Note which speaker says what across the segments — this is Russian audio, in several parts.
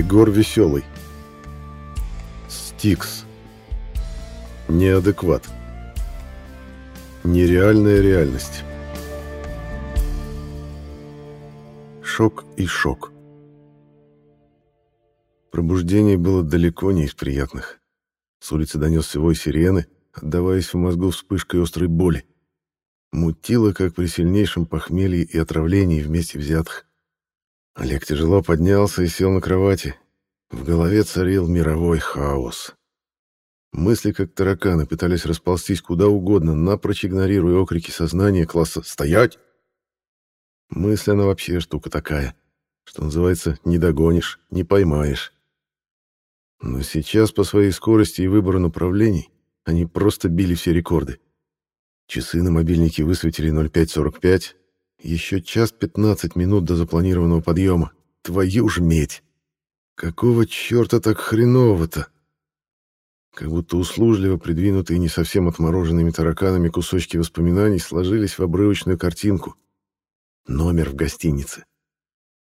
Speaker 1: Егор Веселый. Стикс. Неадекват. Нереальная реальность. Шок и шок. Пробуждение было далеко не из приятных. С улицы донесся вой сирены, отдаваясь в мозгу вспышкой острой боли. Мутило, как при сильнейшем похмелье и отравлении вместе взятых. Олег тяжело поднялся и сел на кровати. В голове царил мировой хаос. Мысли, как тараканы, пытались расползтись куда угодно, напрочь игнорируя окрики сознания класса «Стоять!». Мысль, она вообще штука такая, что называется «не догонишь, не поймаешь». Но сейчас по своей скорости и выбору направлений они просто били все рекорды. Часы на мобильнике высветили 05.45. Еще час 15 минут до запланированного подъема. Твою ж медь! Какого черта так хреново-то? Как будто услужливо придвинутые не совсем отмороженными тараканами кусочки воспоминаний сложились в обрывочную картинку. Номер в гостинице.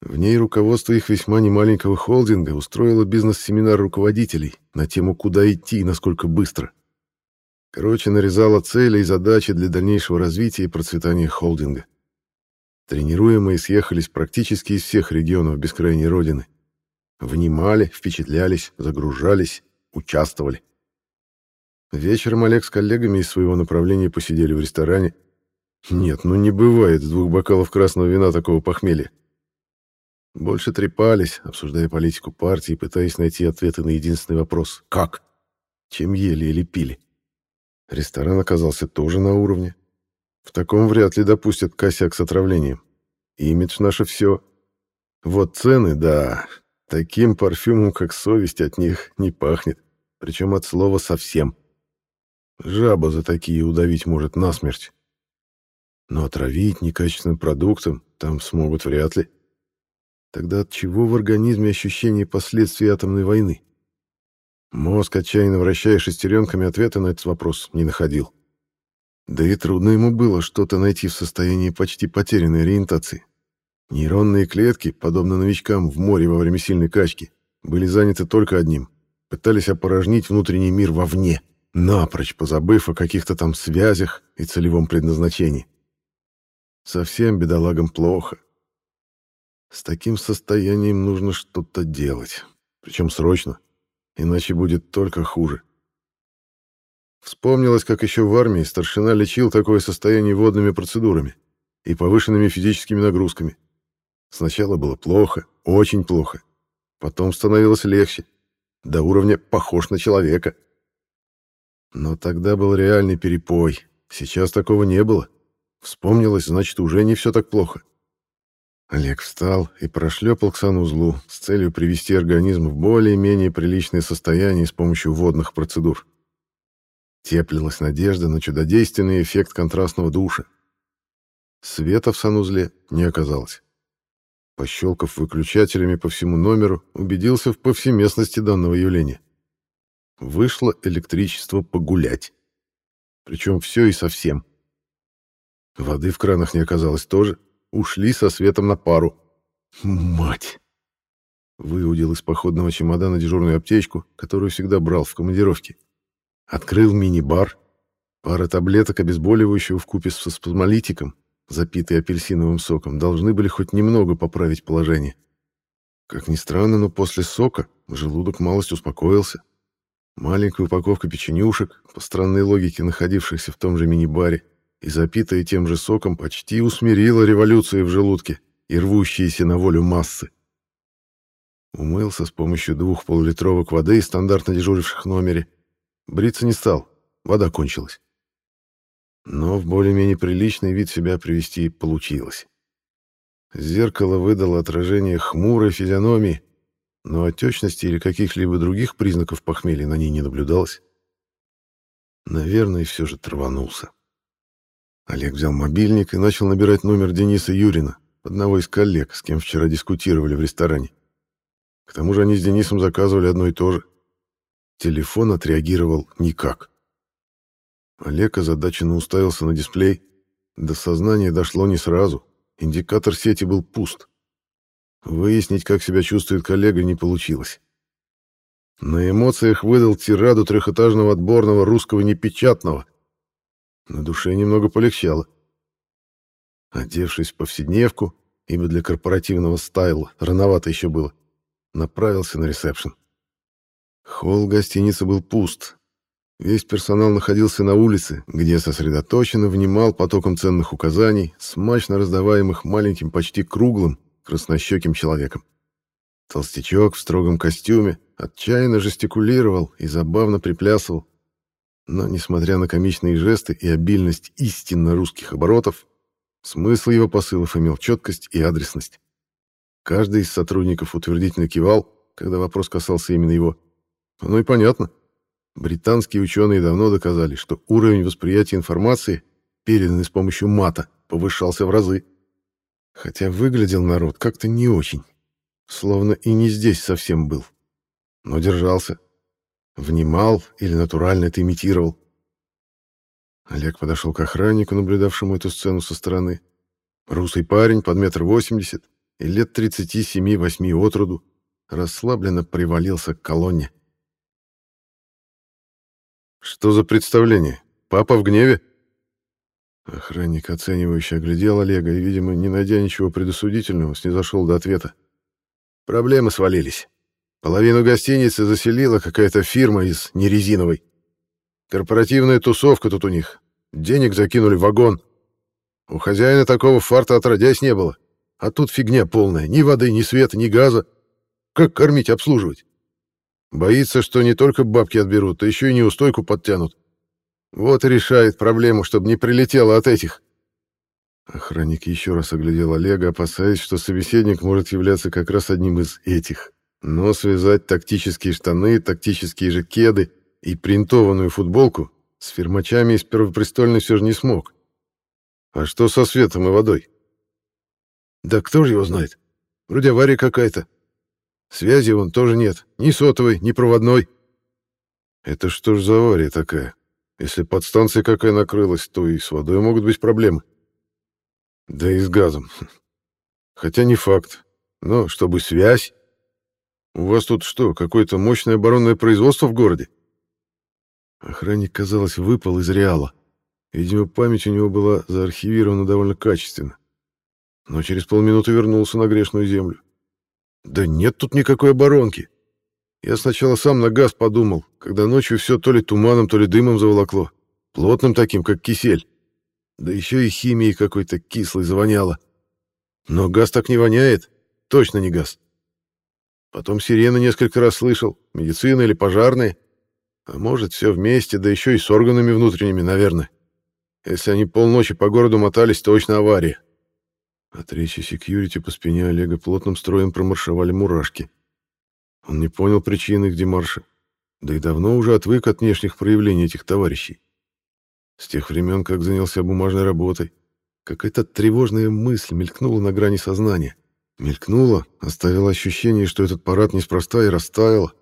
Speaker 1: В ней руководство их весьма немаленького холдинга устроило бизнес-семинар руководителей на тему «Куда идти и насколько быстро». Короче, нарезала цели и задачи для дальнейшего развития и процветания холдинга. Тренируемые съехались практически из всех регионов бескрайней родины. Внимали, впечатлялись, загружались, участвовали. Вечером Олег с коллегами из своего направления посидели в ресторане. Нет, ну не бывает с двух бокалов красного вина такого похмелья. Больше трепались, обсуждая политику партии, пытаясь найти ответы на единственный вопрос — как? Чем ели или пили? Ресторан оказался тоже на уровне. В таком вряд ли допустят косяк с отравлением. Имидж наше все. Вот цены, да, таким парфюмом, как совесть, от них не пахнет. Причем от слова совсем. Жаба за такие удавить может насмерть. Но отравить некачественным продуктом там смогут вряд ли. Тогда от чего в организме ощущение последствий атомной войны? Мозг, отчаянно вращая шестеренками, ответа на этот вопрос не находил. Да и трудно ему было что-то найти в состоянии почти потерянной ориентации. Нейронные клетки, подобно новичкам в море во время сильной качки, были заняты только одним — пытались опорожнить внутренний мир вовне, напрочь позабыв о каких-то там связях и целевом предназначении. Совсем бедолагам плохо. С таким состоянием нужно что-то делать. Причем срочно. Иначе будет только хуже. Вспомнилось, как еще в армии старшина лечил такое состояние водными процедурами и повышенными физическими нагрузками. Сначала было плохо, очень плохо. Потом становилось легче. До уровня «похож на человека». Но тогда был реальный перепой. Сейчас такого не было. Вспомнилось, значит, уже не все так плохо. Олег встал и прошлепал к санузлу с целью привести организм в более-менее приличное состояние с помощью водных процедур. Теплилась надежда на чудодейственный эффект контрастного душа. Света в санузле не оказалось. Пощелкав выключателями по всему номеру, убедился в повсеместности данного явления. Вышло электричество погулять. Причем все и совсем. Воды в кранах не оказалось тоже ушли со светом на пару. Мать! Выудил из походного чемодана дежурную аптечку, которую всегда брал в командировке. Открыл мини-бар. Пара таблеток обезболивающего вкупе с спазмолитиком, запитые апельсиновым соком, должны были хоть немного поправить положение. Как ни странно, но после сока желудок малость успокоился. Маленькая упаковка печенюшек, по странной логике находившихся в том же мини-баре, и запитая тем же соком почти усмирила революцию в желудке и рвущиеся на волю массы. Умылся с помощью двух полулитровок воды, стандартно дежуривших в номере. Бриться не стал, вода кончилась. Но в более-менее приличный вид себя привести получилось. Зеркало выдало отражение хмурой физиономии, но отечности или каких-либо других признаков похмелья на ней не наблюдалось. Наверное, все же траванулся. Олег взял мобильник и начал набирать номер Дениса Юрина, одного из коллег, с кем вчера дискутировали в ресторане. К тому же они с Денисом заказывали одно и то же. Телефон отреагировал никак. Олег озадаченно уставился на дисплей. До сознания дошло не сразу. Индикатор сети был пуст. Выяснить, как себя чувствует коллега, не получилось. На эмоциях выдал тираду трехэтажного отборного русского непечатного. На душе немного полегчало. Одевшись в повседневку, ибо для корпоративного стайла рановато еще было, направился на ресепшн. Холл гостиницы был пуст. Весь персонал находился на улице, где сосредоточенно внимал потоком ценных указаний, смачно раздаваемых маленьким, почти круглым, краснощеким человеком. Толстячок в строгом костюме отчаянно жестикулировал и забавно приплясывал. Но, несмотря на комичные жесты и обильность истинно русских оборотов, смысл его посылов имел четкость и адресность. Каждый из сотрудников утвердительно кивал, когда вопрос касался именно его. Оно и понятно. Британские ученые давно доказали, что уровень восприятия информации, переданный с помощью мата, повышался в разы. Хотя выглядел народ как-то не очень. Словно и не здесь совсем был. Но держался. Внимал или натурально это имитировал. Олег подошел к охраннику, наблюдавшему эту сцену со стороны. Русый парень под метр восемьдесят и лет тридцати семи-восьми от роду расслабленно привалился к колонне. «Что за представление? Папа в гневе?» Охранник, оценивающе оглядел Олега и, видимо, не найдя ничего предосудительного, снизошел до ответа. «Проблемы свалились. Половину гостиницы заселила какая-то фирма из нерезиновой. Корпоративная тусовка тут у них. Денег закинули в вагон. У хозяина такого фарта отродясь не было. А тут фигня полная. Ни воды, ни света, ни газа. Как кормить, обслуживать? Боится, что не только бабки отберут, а еще и неустойку подтянут. Вот и решает проблему, чтобы не прилетело от этих. Охранник еще раз оглядел Олега, опасаясь, что собеседник может являться как раз одним из этих. Но связать тактические штаны, тактические же кеды и принтованную футболку с фирмачами из Первопрестольной все же не смог. А что со светом и водой? Да кто же его знает? Вроде авария какая-то. Связи вон тоже нет. Ни сотовой, ни проводной. Это что ж за авария такая? Если подстанция какая накрылась, то и с водой могут быть проблемы. Да и с газом. Хотя не факт. Но чтобы связь... У вас тут что, какое-то мощное оборонное производство в городе? Охранник, казалось, выпал из реала. Видимо, память у него была заархивирована довольно качественно. Но через полминуты вернулся на грешную землю. Да нет тут никакой оборонки. Я сначала сам на газ подумал, когда ночью все то ли туманом, то ли дымом заволокло. Плотным таким, как кисель. Да еще и химией какой-то кислой завоняло. Но газ так не воняет. Точно не газ. Потом сирены несколько раз слышал. Медицина или пожарные. А может, все вместе, да еще и с органами внутренними, наверное. Если они полночи по городу мотались, точно авария. От речи секьюрити по спине Олега плотным строем промаршевали мурашки. Он не понял причины их демарша, да и давно уже отвык от внешних проявлений этих товарищей. С тех времен, как занялся бумажной работой, какая-то тревожная мысль мелькнула на грани сознания. Мелькнула, оставила ощущение, что этот парад неспроста и растаяла.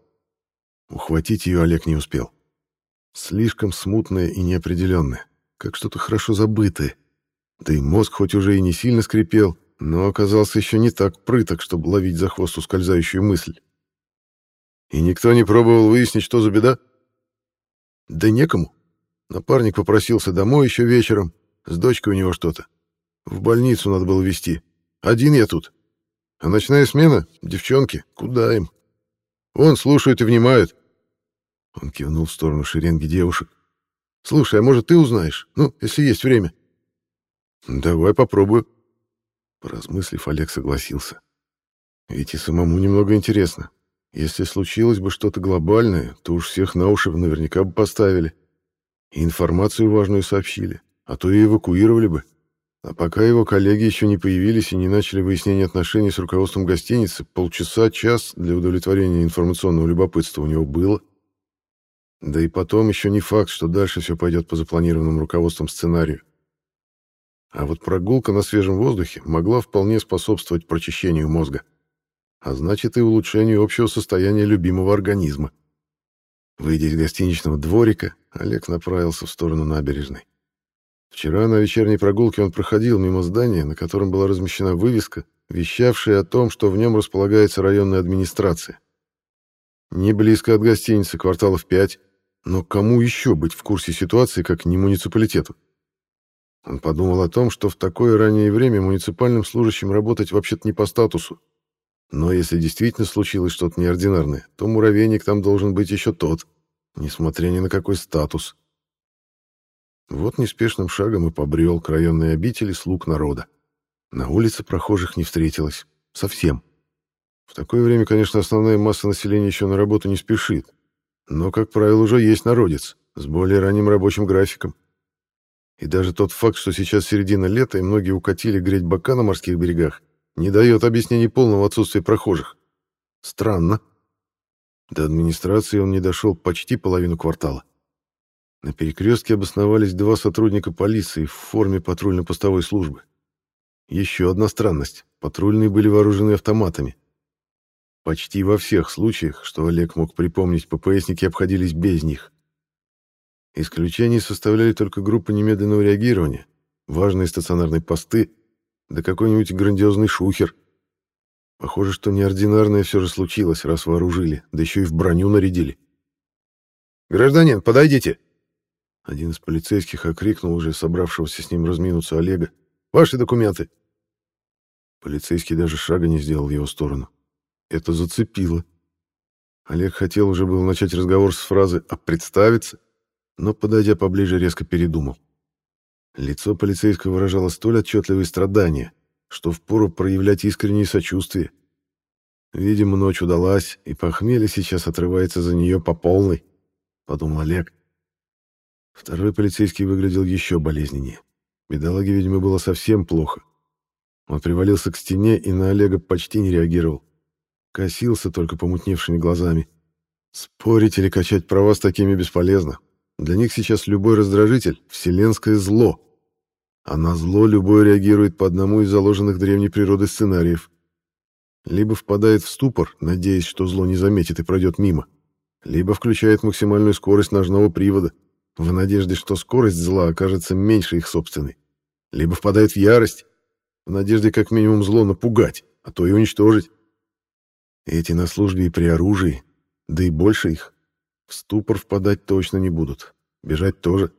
Speaker 1: Ухватить ее Олег не успел. Слишком смутная и неопределенная, как что-то хорошо забытое. Да и мозг хоть уже и не сильно скрипел, но оказался еще не так прыток, чтобы ловить за хвост ускользающую мысль. И никто не пробовал выяснить, что за беда? Да некому. Напарник попросился домой еще вечером. С дочкой у него что-то. В больницу надо было везти. Один я тут. А ночная смена? Девчонки, куда им? Вон, слушают и внимают. Он кивнул в сторону шеренги девушек. Слушай, а может, ты узнаешь? Ну, если есть время. — «Давай попробую». Поразмыслив, Олег согласился. Ведь и самому немного интересно. Если случилось бы что-то глобальное, то уж всех на уши наверняка бы поставили. И информацию важную сообщили, а то и эвакуировали бы. А пока его коллеги еще не появились и не начали выяснение отношений с руководством гостиницы, полчаса-час для удовлетворения информационного любопытства у него было. Да и потом еще не факт, что дальше все пойдет по запланированному руководством сценарию. А вот прогулка на свежем воздухе могла вполне способствовать прочищению мозга, а значит и улучшению общего состояния любимого организма. Выйдя из гостиничного дворика, Олег направился в сторону набережной. Вчера на вечерней прогулке он проходил мимо здания, на котором была размещена вывеска, вещавший о том, что в нем располагается районная администрация. Не близко от гостиницы, кварталов пять, но кому еще быть в курсе ситуации, как не муниципалитету? Он подумал о том, что в такое раннее время муниципальным служащим работать вообще-то не по статусу. Но если действительно случилось что-то неординарное, то муравейник там должен быть еще тот, несмотря ни на какой статус. Вот неспешным шагом и побрел к районной обители слуг народа. На улице прохожих не встретилось. Совсем. В такое время, конечно, основная масса населения еще на работу не спешит. Но, как правило, уже есть народец с более ранним рабочим графиком. И даже тот факт, что сейчас середина лета и многие укатили греть бока на морских берегах, не дает объяснений полного отсутствия прохожих. Странно. До администрации он не дошел почти половину квартала. На перекрестке обосновались два сотрудника полиции в форме патрульно-постовой службы. Еще одна странность. Патрульные были вооружены автоматами. Почти во всех случаях, что Олег мог припомнить, ППСники обходились без них. Исключения составляли только группы немедленного реагирования, важные стационарные посты, да какой-нибудь грандиозный шухер. Похоже, что неординарное все же случилось, раз вооружили, да еще и в броню нарядили. «Гражданин, подойдите!» Один из полицейских окрикнул уже собравшегося с ним разминуться Олега. «Ваши документы!» Полицейский даже шага не сделал в его сторону. Это зацепило. Олег хотел уже был начать разговор с фразы «а представиться?», но, подойдя поближе, резко передумал. Лицо полицейского выражало столь отчетливые страдания, что впору проявлять искреннее сочувствие. Видимо, ночь удалась, и похмелье сейчас отрывается за нее по полной, — подумал Олег. Второй полицейский выглядел еще болезненнее. Бедолаге, видимо, было совсем плохо. Он привалился к стене и на Олега почти не реагировал. Косился только помутневшими глазами. Спорить или качать права с такими бесполезно. Для них сейчас любой раздражитель — вселенское зло. А на зло любой реагирует по одному из заложенных древней природой сценариев. Либо впадает в ступор, надеясь, что зло не заметит и пройдет мимо, либо включает максимальную скорость ножного привода, в надежде, что скорость зла окажется меньше их собственной, либо впадает в ярость, в надежде как минимум зло напугать, а то и уничтожить. Эти на службе и при оружии, да и больше их, в ступор впадать точно не будут. Бежать тоже.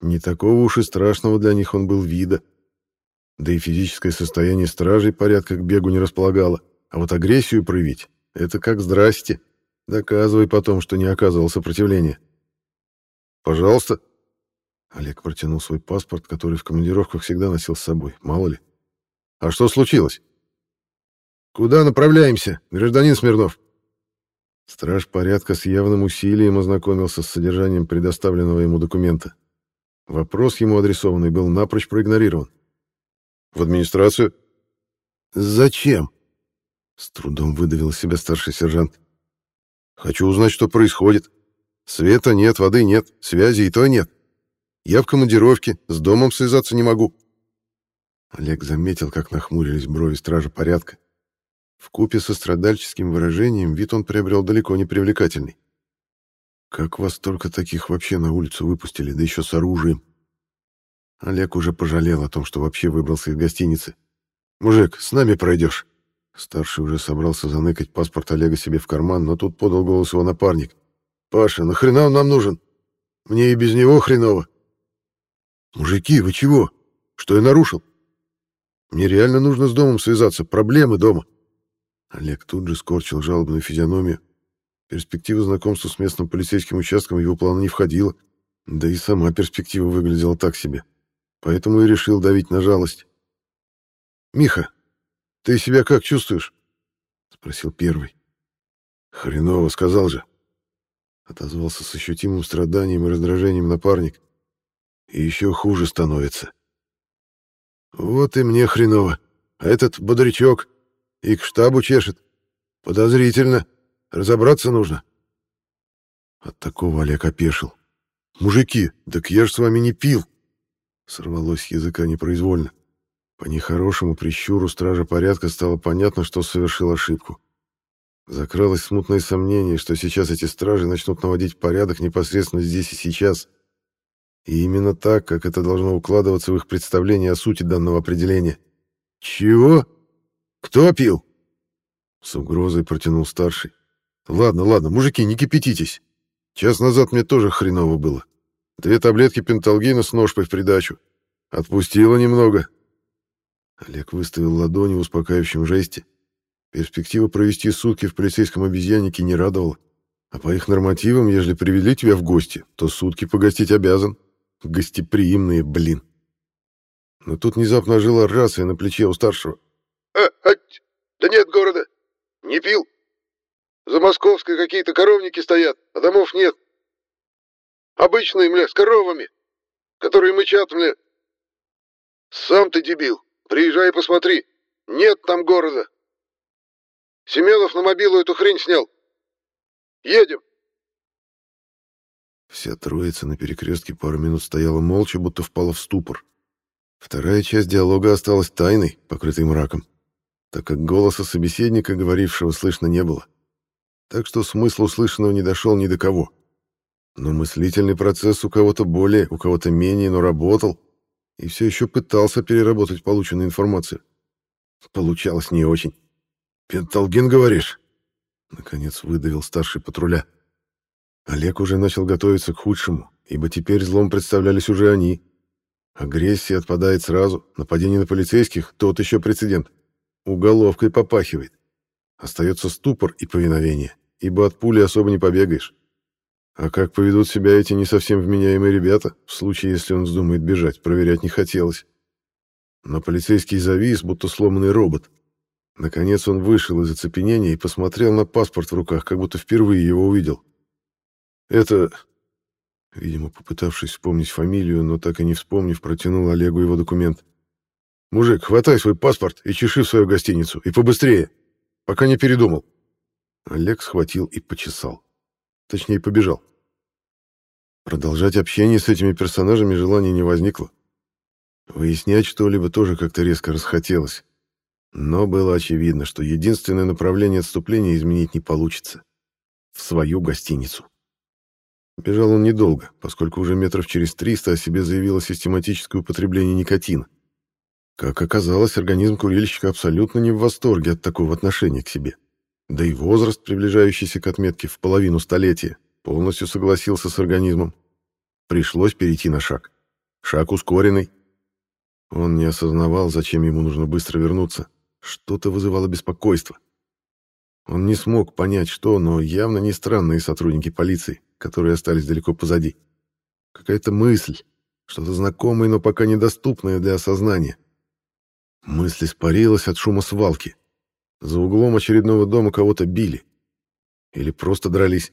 Speaker 1: Не такого уж и страшного для них он был вида. Да и физическое состояние стражей порядка к бегу не располагало. А вот агрессию проявить — это как здрасте. Доказывай потом, что не оказывал сопротивления. «Пожалуйста». Олег протянул свой паспорт, который в командировках всегда носил с собой, мало ли. «А что случилось?» «Куда направляемся, гражданин Смирнов?» Страж порядка с явным усилием ознакомился с содержанием предоставленного ему документа. Вопрос ему адресованный был напрочь проигнорирован. «В администрацию?» «Зачем?» С трудом выдавил себя старший сержант. «Хочу узнать, что происходит. Света нет, воды нет, связи и то нет. Я в командировке, с домом связаться не могу». Олег заметил, как нахмурились брови стража порядка. В купе со страдальческим выражением вид он приобрел далеко не привлекательный. Как вас только таких вообще на улицу выпустили, да еще с оружием? Олег уже пожалел о том, что вообще выбрался из гостиницы. «Мужик, с нами пройдешь». Старший уже собрался заныкать паспорт Олега себе в карман, но тут подал голос его напарник. «Паша, нахрена он нам нужен? Мне и без него хреново». «Мужики, вы чего? Что я нарушил?» «Мне реально нужно с домом связаться, проблемы дома». Олег тут же скорчил жалобную физиономию. Перспектива знакомства с местным полицейским участком в его планы не входила. Да и сама перспектива выглядела так себе. Поэтому и решил давить на жалость. «Миха, ты себя как чувствуешь?» — спросил первый. «Хреново, сказал же». Отозвался с ощутимым страданием и раздражением напарник. «И еще хуже становится». «Вот и мне хреново. А этот бодрячок и к штабу чешет. Подозрительно. Разобраться нужно. От такого Олег опешил. «Мужики, так я ж с вами не пил!» Сорвалось с языка непроизвольно. По нехорошему прищуру стража порядка стало понятно, что совершил ошибку. Закралось смутное сомнение, что сейчас эти стражи начнут наводить порядок непосредственно здесь и сейчас. И именно так, как это должно укладываться в их представление о сути данного определения. «Чего?» Кто пил?» С угрозой протянул старший. «Ладно, ладно, мужики, не кипятитесь. Час назад мне тоже хреново было. Две таблетки пенталгина с ножпой в придачу. Отпустило немного». Олег выставил ладони в успокаивающем жесте. Перспектива провести сутки в полицейском обезьяннике не радовала. А по их нормативам, ежели привели тебя в гости, то сутки погостить обязан. Гостеприимные, блин. Но тут внезапно ожила рация на плече у старшего.
Speaker 2: «А, а, да нет города. Не пил. За Московской какие-то коровники стоят, а домов нет. Обычные, мля, с коровами, которые мычат, мля. Сам ты дебил. Приезжай и посмотри. Нет там города. Семенов на мобилу эту хрень снял. Едем.
Speaker 1: Вся троица на перекрестке пару минут стояла молча, будто впала в ступор. Вторая часть диалога осталась тайной, покрытой мраком, так как голоса собеседника, говорившего, слышно не было. Так что смысл услышанного не дошел ни до кого. Но мыслительный процесс у кого-то более, у кого-то менее, но работал, и все еще пытался переработать полученную информацию. Получалось не очень. «Пенталгин, говоришь?» Наконец выдавил старший патруля. Олег уже начал готовиться к худшему, ибо теперь злом представлялись уже они. Агрессия отпадает сразу, нападение на полицейских — тот еще прецедент. Уголовкой попахивает. Остается ступор и повиновение, ибо от пули особо не побегаешь. А как поведут себя эти не совсем вменяемые ребята, в случае, если он вздумает бежать, проверять не хотелось. Но полицейский завис, будто сломанный робот. Наконец он вышел из оцепенения и посмотрел на паспорт в руках, как будто впервые его увидел. «Это...» Видимо, попытавшись вспомнить фамилию, но так и не вспомнив, протянул Олегу его документ. «Мужик, хватай свой паспорт и чеши в свою гостиницу. И побыстрее, пока не передумал». Олег схватил и почесал. Точнее, побежал. Продолжать общение с этими персонажами желания не возникло. Выяснять что-либо тоже как-то резко расхотелось. Но было очевидно, что единственное направление отступления изменить не получится. В свою гостиницу. Бежал он недолго, поскольку уже метров через 300 о себе заявило систематическое употребление никотина. Как оказалось, организм курильщика абсолютно не в восторге от такого отношения к себе. Да и возраст, приближающийся к отметке в половину столетия, полностью согласился с организмом. Пришлось перейти на шаг. Шаг ускоренный. Он не осознавал, зачем ему нужно быстро вернуться. Что-то вызывало беспокойство. Он не смог понять, что, но явно не странные сотрудники полиции, которые остались далеко позади. Какая-то мысль, что-то знакомое, но пока недоступное для осознания. Мысль испарилась от шума свалки. За углом очередного дома кого-то били. Или просто дрались.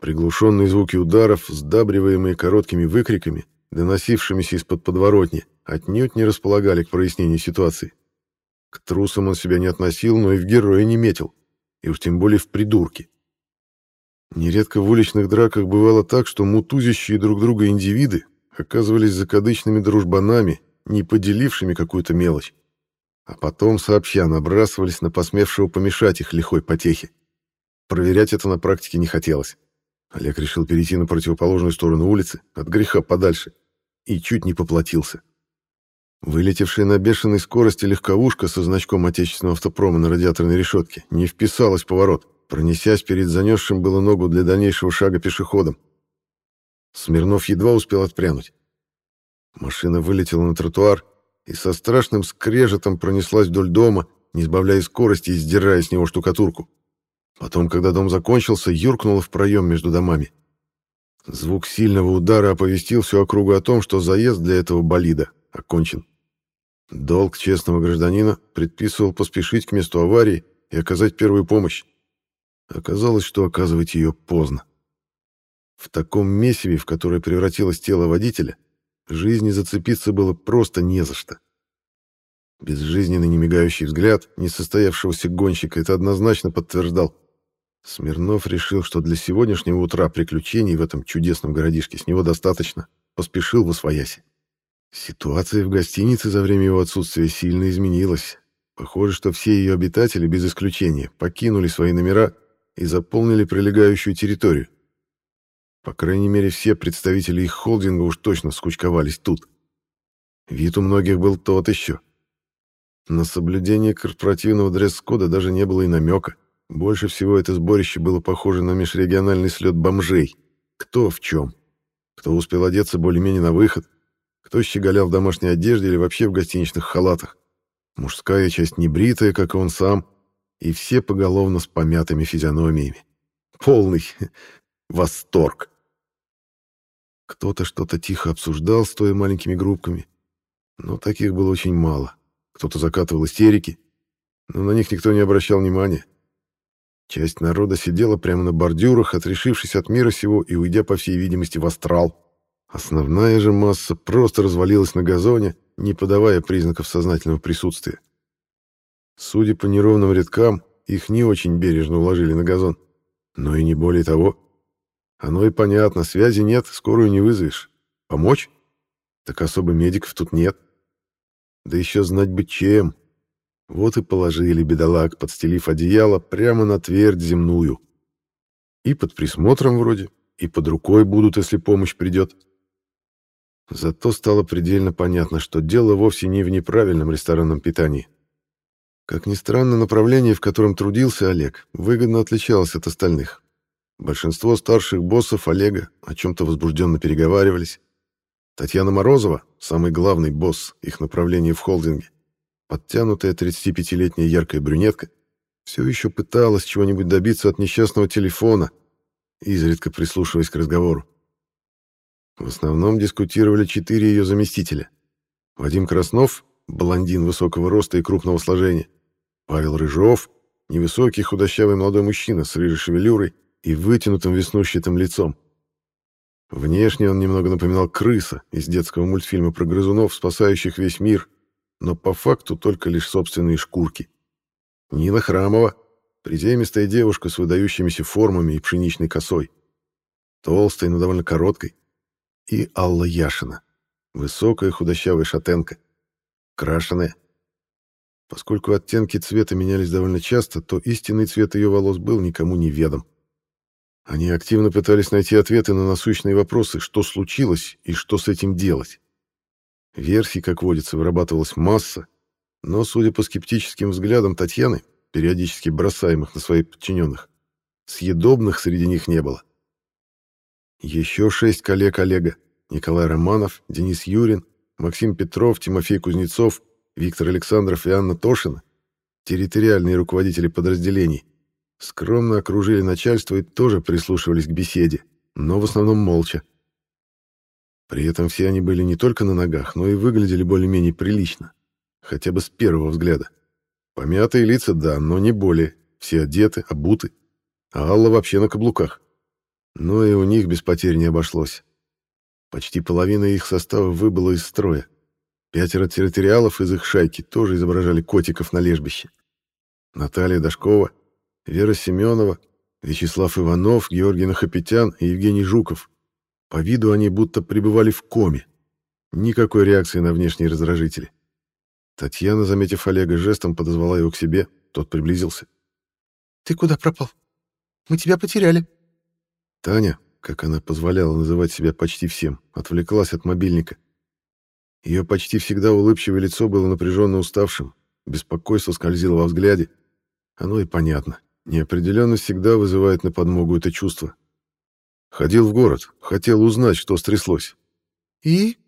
Speaker 1: Приглушенные звуки ударов, сдабриваемые короткими выкриками, доносившимися из-под подворотни, отнюдь не располагали к прояснению ситуации. К трусам он себя не относил, но и в героя не метил, и уж тем более в придурке. Нередко в уличных драках бывало так, что мутузящие друг друга индивиды оказывались закадычными дружбанами, не поделившими какую-то мелочь, а потом сообща набрасывались на посмевшего помешать их лихой потехе. Проверять это на практике не хотелось. Олег решил перейти на противоположную сторону улицы, от греха подальше, и чуть не поплатился. Вылетевшая на бешеной скорости легковушка со значком отечественного автопрома на радиаторной решетке не вписалась в поворот, пронесясь перед занесшим было ногу для дальнейшего шага пешеходом. Смирнов едва успел отпрянуть. Машина вылетела на тротуар и со страшным скрежетом пронеслась вдоль дома, не сбавляя скорости и сдирая с него штукатурку. Потом, когда дом закончился, юркнула в проем между домами. Звук сильного удара оповестил всю округу о том, что заезд для этого болида окончен. Долг честного гражданина предписывал поспешить к месту аварии и оказать первую помощь. Оказалось, что оказывать ее поздно. В таком месиве, в которое превратилось тело водителя, жизни зацепиться было просто не за что. Безжизненный немигающий взгляд несостоявшегося гонщика это однозначно подтверждал. Смирнов решил, что для сегодняшнего утра приключений в этом чудесном городишке с него достаточно, поспешил в освояси. Ситуация в гостинице за время его отсутствия сильно изменилась. Похоже, что все ее обитатели, без исключения, покинули свои номера и заполнили прилегающую территорию. По крайней мере, все представители их холдинга уж точно скучковались тут. Вид у многих был тот еще. На соблюдение корпоративного дресс-кода даже не было и намека. Больше всего это сборище было похоже на межрегиональный слет бомжей. Кто в чем? Кто успел одеться более-менее на выход? Кто щеголял в домашней одежде или вообще в гостиничных халатах? Мужская часть небритая, как и он сам, и все поголовно с помятыми физиономиями. Полный восторг. Кто-то что-то тихо обсуждал, стоя маленькими группками, но таких было очень мало. Кто-то закатывал истерики, но на них никто не обращал внимания. Часть народа сидела прямо на бордюрах, отрешившись от мира сего и уйдя, по всей видимости, в астрал. Основная же масса просто развалилась на газоне, не подавая признаков сознательного присутствия. Судя по неровным рядкам, их не очень бережно уложили на газон. Но и не более того. Оно и понятно, связи нет, скорую не вызовешь. Помочь? Так особо медиков тут нет. Да еще знать бы чем. Вот и положили бедолаг, подстелив одеяло прямо на твердь земную. И под присмотром вроде, и под рукой будут, если помощь придет. Зато стало предельно понятно, что дело вовсе не в неправильном ресторанном питании. Как ни странно, направление, в котором трудился Олег, выгодно отличалось от остальных. Большинство старших боссов Олега о чем-то возбужденно переговаривались. Татьяна Морозова, самый главный босс их направления в холдинге, подтянутая 35-летняя яркая брюнетка, все еще пыталась чего-нибудь добиться от несчастного телефона, изредка прислушиваясь к разговору. В основном дискутировали четыре ее заместителя. Вадим Краснов, блондин высокого роста и крупного сложения, Павел Рыжов, невысокий худощавый молодой мужчина с рыжей шевелюрой и вытянутым веснущатым лицом. Внешне он немного напоминал крыса из детского мультфильма про грызунов, спасающих весь мир, но по факту только лишь собственные шкурки. Нина Храмова, приземистая девушка с выдающимися формами и пшеничной косой. Толстой, но довольно короткой и Алла Яшина, высокая худощавая шатенка, крашеная. Поскольку оттенки цвета менялись довольно часто, то истинный цвет ее волос был никому не ведом. Они активно пытались найти ответы на насущные вопросы, что случилось и что с этим делать. Версий, как водится, вырабатывалась масса, но, судя по скептическим взглядам Татьяны, периодически бросаемых на своих подчиненных, съедобных среди них не было. Еще шесть коллег Олега. Николай Романов, Денис Юрин, Максим Петров, Тимофей Кузнецов, Виктор Александров и Анна Тошина, территориальные руководители подразделений, скромно окружили начальство и тоже прислушивались к беседе, но в основном молча. При этом все они были не только на ногах, но и выглядели более-менее прилично, хотя бы с первого взгляда. Помятые лица, да, но не более, все одеты, обуты, а Алла вообще на каблуках. Но и у них без потерь не обошлось. Почти половина их состава выбыла из строя. Пятеро территориалов из их шайки тоже изображали котиков на лежбище. Наталья Дашкова, Вера Семенова, Вячеслав Иванов, Георгий Нахапетян и Евгений Жуков. По виду они будто пребывали в коме. Никакой реакции на внешние раздражители. Татьяна, заметив Олега, жестом подозвала его к себе. Тот приблизился.
Speaker 3: «Ты куда пропал? Мы тебя потеряли».
Speaker 1: Таня, как она позволяла называть себя почти всем, отвлеклась от мобильника. Ее почти всегда улыбчивое лицо было напряженно уставшим, беспокойство скользило во взгляде. Оно и понятно. Неопределенность всегда вызывает на подмогу это чувство. Ходил в город, хотел узнать, что стряслось.
Speaker 3: «И?»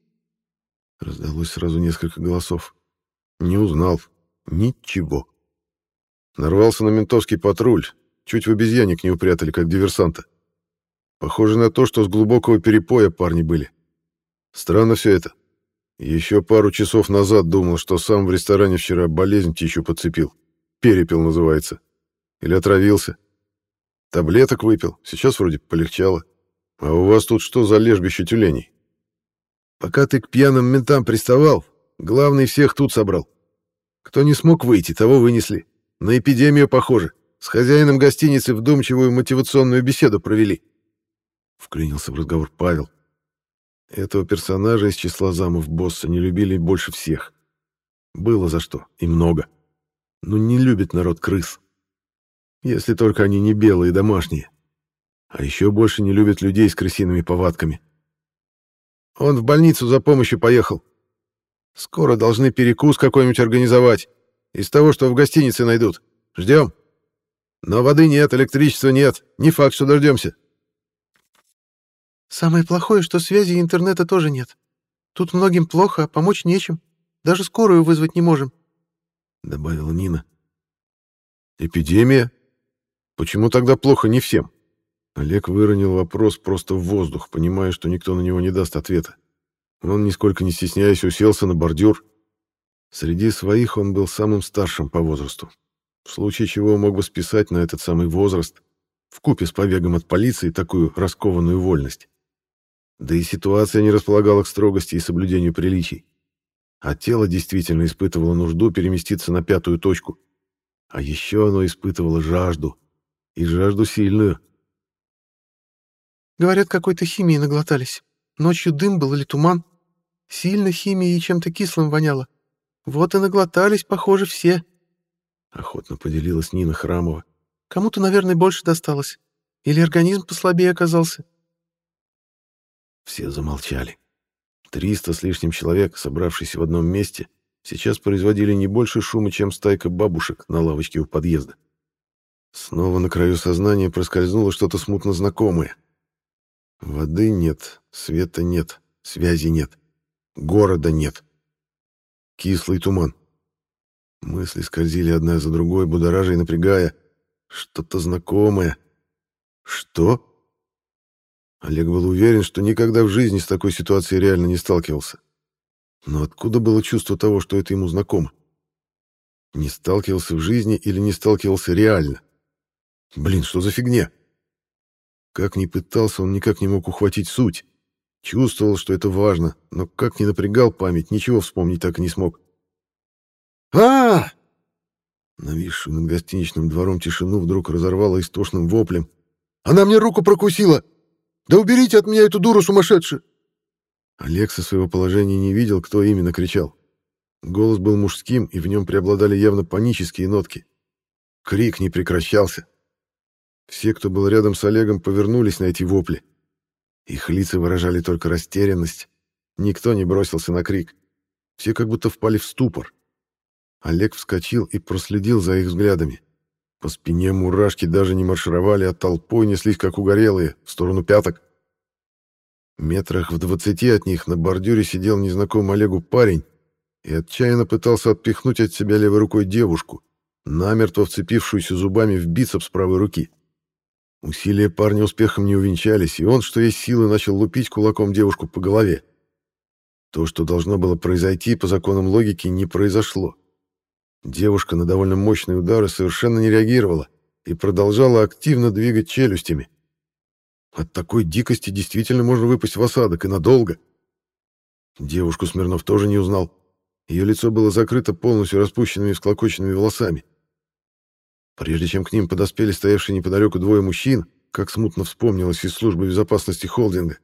Speaker 1: Раздалось сразу несколько голосов. Не узнал. Ничего. Нарвался на ментовский патруль. Чуть в обезьянник не упрятали, как диверсанта. Похоже на то, что с глубокого перепоя парни были. Странно все это. Еще пару часов назад думал, что сам в ресторане вчера болезнь птичью подцепил. Перепел называется. Или отравился. Таблеток выпил, сейчас вроде полегчало. А у вас тут что за лежбище тюленей? Пока ты к пьяным ментам приставал, главный всех тут собрал. Кто не смог выйти, того вынесли. На эпидемию похоже. С хозяином гостиницы вдумчивую мотивационную беседу провели. Вклинился в разговор Павел. Этого персонажа из числа замов босса не любили больше всех. Было за что, и много. Но не любит народ крыс. Если только они не белые домашние. А еще больше не любят людей с крысиными повадками. Он в больницу за помощью поехал. Скоро должны перекус какой-нибудь организовать. Из того, что в гостинице найдут. Ждем. Но воды нет, электричества нет. Не факт, что дождемся.
Speaker 3: Самое плохое, что связи и интернета тоже нет. Тут многим плохо, а помочь нечем. Даже скорую вызвать не можем», —
Speaker 1: добавила Нина. «Эпидемия? Почему тогда плохо не всем?» Олег выронил вопрос просто в воздух, понимая, что никто на него не даст ответа. Он, нисколько не стесняясь, уселся на бордюр. Среди своих он был самым старшим по возрасту. В случае чего мог бы списать на этот самый возраст, в купе с побегом от полиции, такую раскованную вольность. Да и ситуация не располагала к строгости и соблюдению приличий. А тело действительно испытывало нужду переместиться на пятую точку. А еще оно испытывало жажду. И жажду сильную.
Speaker 3: Говорят, какой-то химии наглотались. Ночью дым был или туман. Сильно химией и чем-то кислым воняло. Вот и наглотались, похоже, все.
Speaker 1: Охотно поделилась Нина Храмова.
Speaker 3: Кому-то, наверное, больше досталось. Или организм послабее оказался.
Speaker 1: Все замолчали. Триста с лишним человек, собравшиеся в одном месте, сейчас производили не больше шума, чем стайка бабушек на лавочке у подъезда. Снова на краю сознания проскользнуло что-то смутно знакомое. Воды нет, света нет, связи нет, города нет. Кислый туман. Мысли скользили одна за другой, будоража и напрягая. Что-то знакомое. Что? Олег был уверен, что никогда в жизни с такой ситуацией реально не сталкивался. Но откуда было чувство того, что это ему знакомо? Не сталкивался в жизни или не сталкивался реально? Блин, что за фигня? Как ни пытался, он никак не мог ухватить суть. Чувствовал, что это важно, но как ни напрягал память, ничего вспомнить так и не смог. а Нависшую над гостиничным двором тишину вдруг разорвало истошным воплем. «Она мне руку прокусила!» Да уберите от меня эту дуру сумасшедшую!» Олег со своего положения не видел, кто именно кричал. Голос был мужским, и в нем преобладали явно панические нотки. Крик не прекращался. Все, кто был рядом с Олегом, повернулись на эти вопли. Их лица выражали только растерянность. Никто не бросился на крик. Все как будто впали в ступор. Олег вскочил и проследил за их взглядами. По спине мурашки даже не маршировали, а толпой неслись, как угорелые, в сторону пяток. Метрах в двадцати от них на бордюре сидел незнакомый Олегу парень и отчаянно пытался отпихнуть от себя левой рукой девушку, намертво вцепившуюся зубами в бицепс правой руки. Усилия парня успехом не увенчались, и он, что есть силы, начал лупить кулаком девушку по голове. То, что должно было произойти по законам логики, не произошло. Девушка на довольно мощные удары совершенно не реагировала и продолжала активно двигать челюстями. От такой дикости действительно можно выпасть в осадок и надолго. Девушку Смирнов тоже не узнал. Ее лицо было закрыто полностью распущенными и всклокоченными волосами. Прежде чем к ним подоспели стоявшие неподалеку двое мужчин, как смутно вспомнилось из службы безопасности холдинга,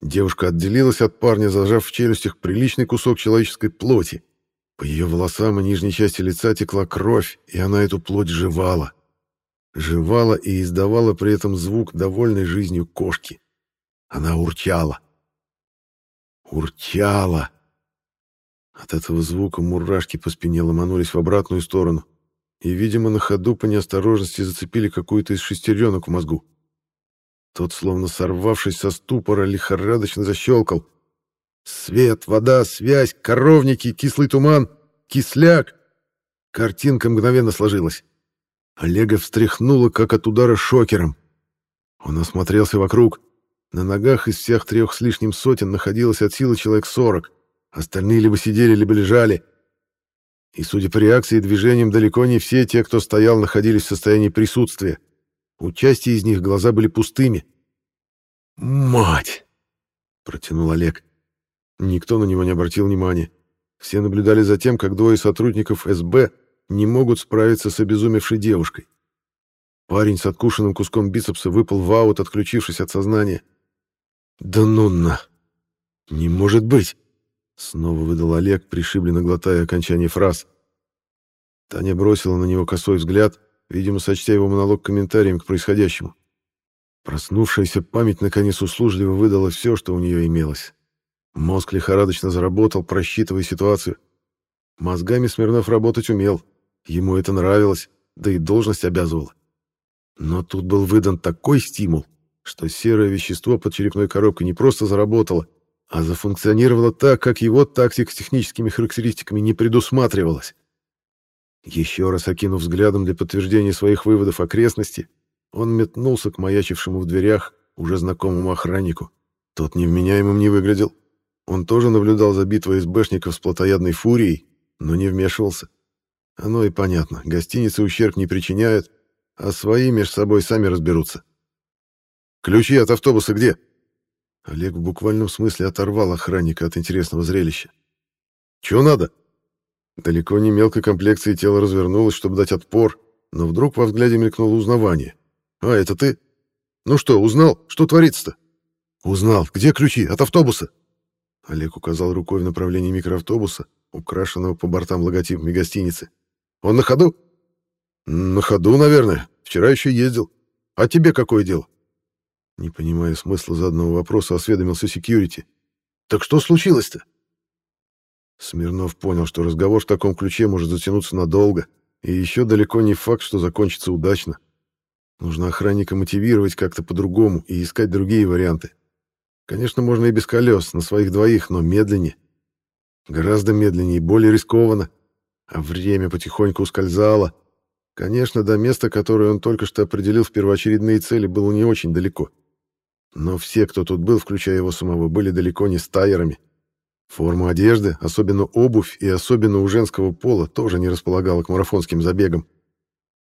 Speaker 1: девушка отделилась от парня, зажав в челюстях приличный кусок человеческой плоти. По ее волосам и нижней части лица текла кровь, и она эту плоть жевала. Жевала и издавала при этом звук довольной жизнью кошки. Она урчала. Урчала. От этого звука мурашки по спине ломанулись в обратную сторону и, видимо, на ходу по неосторожности зацепили какую-то из шестеренок в мозгу. Тот, словно сорвавшись со ступора, лихорадочно защелкал, Свет, вода, связь, коровники, кислый туман, кисляк. Картинка мгновенно сложилась. Олега встряхнуло, как от удара шокером. Он осмотрелся вокруг. На ногах из всех трех с лишним сотен находилось от силы человек сорок. Остальные либо сидели, либо лежали. И, судя по реакции и движениям, далеко не все те, кто стоял, находились в состоянии присутствия. У части из них глаза были пустыми. «Мать!» — протянул Олег. Никто на него не обратил внимания. Все наблюдали за тем, как двое сотрудников СБ не могут справиться с обезумевшей девушкой. Парень с откушенным куском бицепса выпал в аут, отключившись от сознания. «Да ну на! Не может быть!» Снова выдал Олег, пришибленно глотая окончание фраз. Таня бросила на него косой взгляд, видимо, сочтя его монолог комментарием к происходящему. Проснувшаяся память наконец услужливо выдала все, что у нее имелось. Мозг лихорадочно заработал, просчитывая ситуацию. Мозгами Смирнов работать умел, Ему это нравилось, да и должность обязывала. Но тут был выдан такой стимул, что серое вещество под черепной коробкой не просто заработало, а зафункционировало так, как его тактика с техническими характеристиками не предусматривалась. Еще раз окинув взглядом для подтверждения своих выводов окрестности, он метнулся к маячившему в дверях уже знакомому охраннику. Тот невменяемым не выглядел. Он тоже наблюдал за битвой СБшников с плотоядной фурией, но не вмешивался. Оно и понятно, гостиницы ущерб не причиняют, а свои между собой сами разберутся. «Ключи от автобуса где?» Олег в буквальном смысле оторвал охранника от интересного зрелища. «Чего надо?» Далеко не мелкой комплекции тело развернулось, чтобы дать отпор, но вдруг во взгляде мелькнуло узнавание. «А, это ты? Ну что, узнал? Что творится-то?» «Узнал. Где ключи? От автобуса?» Олег указал рукой в направлении микроавтобуса, украшенного по бортам логотипами гостиницы. «Он на ходу?» «На ходу, наверное. Вчера еще ездил. А тебе какое дело?» Не понимая смысла заданного вопроса, осведомился секьюрити. «Так что случилось-то?» Смирнов понял, что разговор в таком ключе может затянуться надолго, и еще далеко не факт, что закончится удачно. Нужно охранника мотивировать как-то по-другому и искать другие варианты. Конечно, можно и без колес, на своих двоих, но медленнее. Гораздо медленнее и более рискованно. А время потихоньку ускользало. Конечно, до места, которое он только что определил в первоочередные цели, было не очень далеко. Но все, кто тут был, включая его самого, были далеко не стайерами. Форма одежды, особенно обувь и особенно у женского пола, тоже не располагала к марафонским забегам.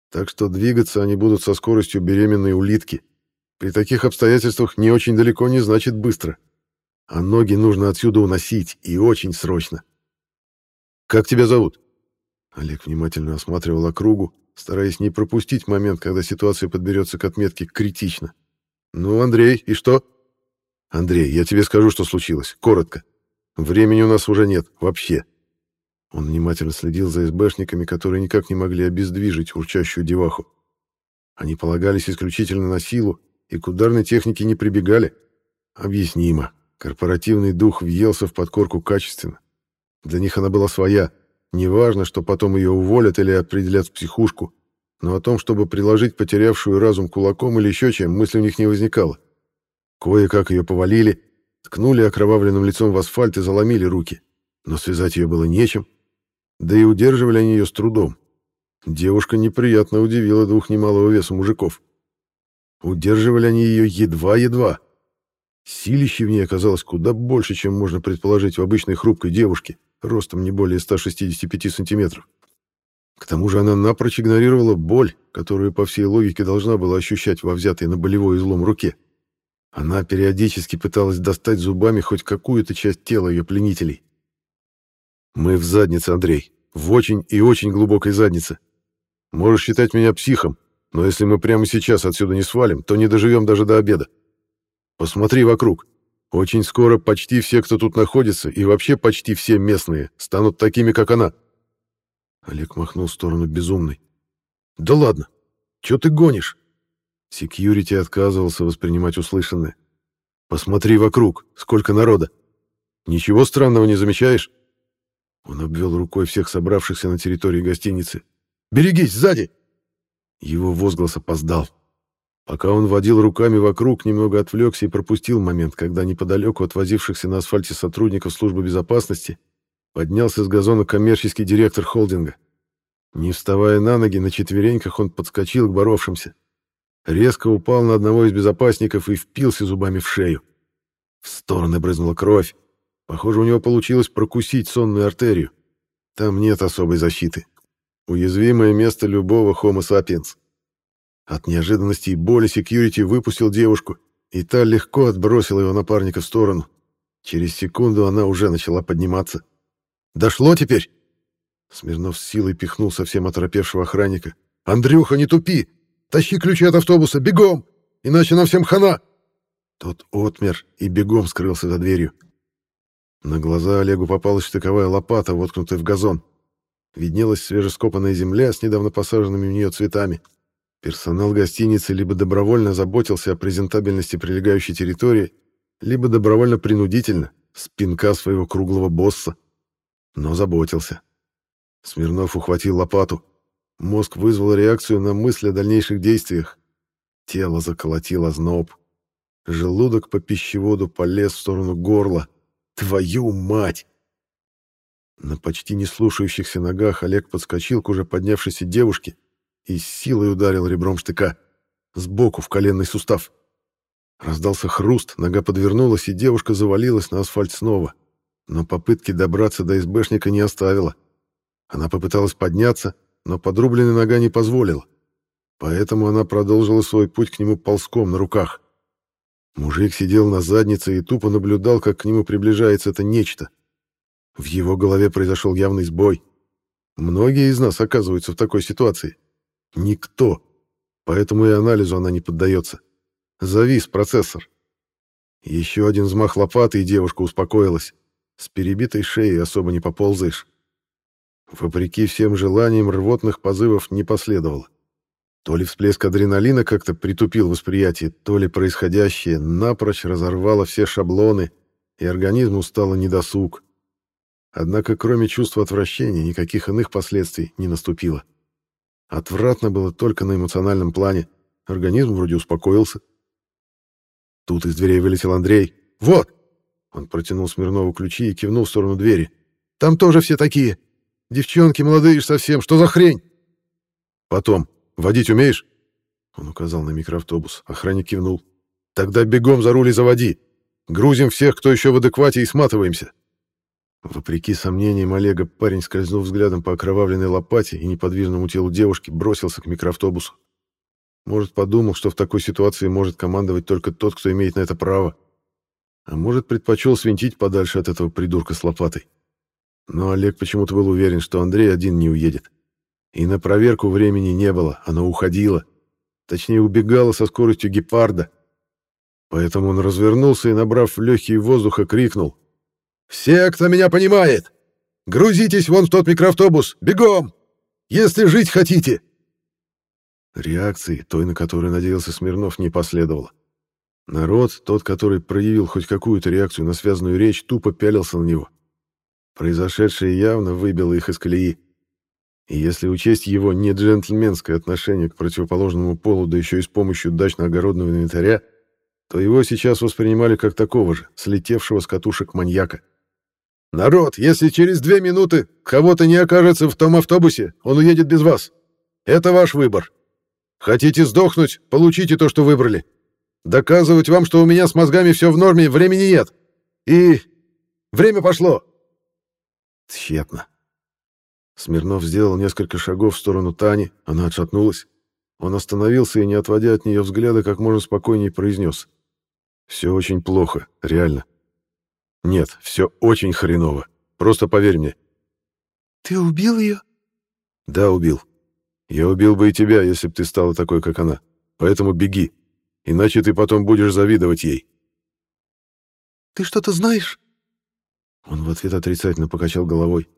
Speaker 1: Так что двигаться они будут со скоростью беременной улитки. При таких обстоятельствах не очень далеко не значит быстро. А ноги нужно отсюда уносить, и очень срочно. «Как тебя зовут?» Олег внимательно осматривал округу, стараясь не пропустить момент, когда ситуация подберется к отметке «критично». «Ну, Андрей, и что?» «Андрей, я тебе скажу, что случилось. Коротко. Времени у нас уже нет. Вообще». Он внимательно следил за СБшниками, которые никак не могли обездвижить урчащую деваху. Они полагались исключительно на силу и к ударной технике не прибегали. Объяснимо. Корпоративный дух въелся в подкорку качественно. Для них она была своя. Неважно, что потом ее уволят или определят в психушку но о том, чтобы приложить потерявшую разум кулаком или еще чем, мысли у них не возникало. Кое-как ее повалили, ткнули окровавленным лицом в асфальт и заломили руки. Но связать ее было нечем. Да и удерживали они ее с трудом. Девушка неприятно удивила двух немалого веса мужиков. Удерживали они ее едва-едва. Силище в ней оказалось куда больше, чем можно предположить в обычной хрупкой девушке, ростом не более 165 сантиметров. К тому же она напрочь игнорировала боль, которую, по всей логике, должна была ощущать во взятой на болевой излом руке. Она периодически пыталась достать зубами хоть какую-то часть тела ее пленителей. «Мы в заднице, Андрей. В очень и очень глубокой заднице. Можешь считать меня психом, но если мы прямо сейчас отсюда не свалим, то не доживем даже до обеда. Посмотри вокруг. Очень скоро почти все, кто тут находится, и вообще почти все местные, станут такими, как она». Олег махнул в сторону безумной. «Да ладно! Чё ты гонишь?» Секьюрити отказывался воспринимать услышанное. «Посмотри вокруг, сколько народа! Ничего странного не замечаешь?» Он обвел рукой всех собравшихся на территории гостиницы. «Берегись, сзади!» Его возглас опоздал. Пока он водил руками вокруг, немного отвлекся и пропустил момент, когда неподалеку от возившихся на асфальте сотрудников службы безопасности Поднялся с газона коммерческий директор холдинга. Не вставая на ноги, на четвереньках он подскочил к боровшимся. Резко упал на одного из безопасников и впился зубами в шею. В стороны брызнула кровь. Похоже, у него получилось прокусить сонную артерию. Там нет особой защиты. Уязвимое место любого Homo sapiens. От неожиданности и боли секьюрити выпустил девушку, и та легко отбросила его напарника в сторону. Через секунду она уже начала подниматься. Дошло теперь?» Смирнов с силой пихнул совсем оторопевшего охранника. «Андрюха, не тупи! Тащи ключи от автобуса, бегом! Иначе нам всем хана!» Тот отмер и бегом скрылся за дверью. На глаза Олегу попалась штыковая лопата, воткнутая в газон. Виднелась свежескопанная земля с недавно посаженными в нее цветами. Персонал гостиницы либо добровольно заботился о презентабельности прилегающей территории, либо добровольно-принудительно, спинка своего круглого босса но заботился. Смирнов ухватил лопату. Мозг вызвал реакцию на мысль о дальнейших действиях. Тело заколотило зноб. Желудок по пищеводу полез в сторону горла. Твою мать! На почти не слушающихся ногах Олег подскочил к уже поднявшейся девушке и с силой ударил ребром штыка. Сбоку в коленный сустав. Раздался хруст, нога подвернулась, и девушка завалилась на асфальт снова. Но попытки добраться до СБшника не оставила. Она попыталась подняться, но подрубленная нога не позволила. Поэтому она продолжила свой путь к нему ползком на руках. Мужик сидел на заднице и тупо наблюдал, как к нему приближается это нечто — в его голове произошел явный сбой. Многие из нас оказываются в такой ситуации. Никто. Поэтому и анализу она не поддается. Завис процессор. Еще один взмах лопаты, и девушка успокоилась. С перебитой шеей особо не поползаешь. Вопреки всем желаниям, рвотных позывов не последовало. То ли всплеск адреналина как-то притупил восприятие, то ли происходящее напрочь разорвало все шаблоны, и организму стало недосуг. Однако, кроме чувства отвращения, никаких иных последствий не наступило. Отвратно было только на эмоциональном плане. Организм вроде успокоился. Тут из дверей вылетел Андрей. «Вот!» Он протянул Смирнову ключи и кивнул в сторону двери. «Там тоже все такие. Девчонки молодые совсем. Что за хрень?» «Потом. Водить умеешь?» Он указал на микроавтобус. Охранник кивнул. «Тогда бегом за руль и заводи. Грузим всех, кто еще в адеквате, и сматываемся. Вопреки сомнениям Олега, парень, скользнув взглядом по окровавленной лопате и неподвижному телу девушки, бросился к микроавтобусу. Может, подумал, что в такой ситуации может командовать только тот, кто имеет на это право. А может, предпочел свинтить подальше от этого придурка с лопатой. Но Олег почему-то был уверен, что Андрей один не уедет. И на проверку времени не было, оно уходило. Точнее, убегало со скоростью гепарда. Поэтому он развернулся и, набрав легкий воздуха, крикнул «Все, кто меня понимает, грузитесь вон в тот микроавтобус! Бегом! Если жить хотите!» Реакции, той, на которую надеялся Смирнов, не последовало. Народ, тот, который проявил хоть какую-то реакцию на связанную речь, тупо пялился на него. Произошедшее явно выбило их из колеи. И если учесть его не джентльменское отношение к противоположному полу, да еще и с помощью дачно-огородного инвентаря, то его сейчас воспринимали как такого же, слетевшего с катушек маньяка. «Народ, если через две минуты кого-то не окажется в том автобусе, он уедет без вас. Это ваш выбор. Хотите сдохнуть, получите то, что выбрали. Доказывать вам, что у меня с мозгами все в норме, времени нет. И... время пошло!» Тщетно. Смирнов сделал несколько шагов в сторону Тани, она отшатнулась. Он остановился и, не отводя от нее взгляда, как можно спокойнее произнес. «Все очень плохо, реально. Нет, все очень хреново. Просто поверь мне.
Speaker 3: Ты убил ее?
Speaker 1: Да, убил. Я убил бы и тебя, если бы ты стала такой, как она. Поэтому беги. Иначе ты потом будешь завидовать ей.
Speaker 3: Ты что-то знаешь?
Speaker 1: Он в ответ отрицательно покачал головой.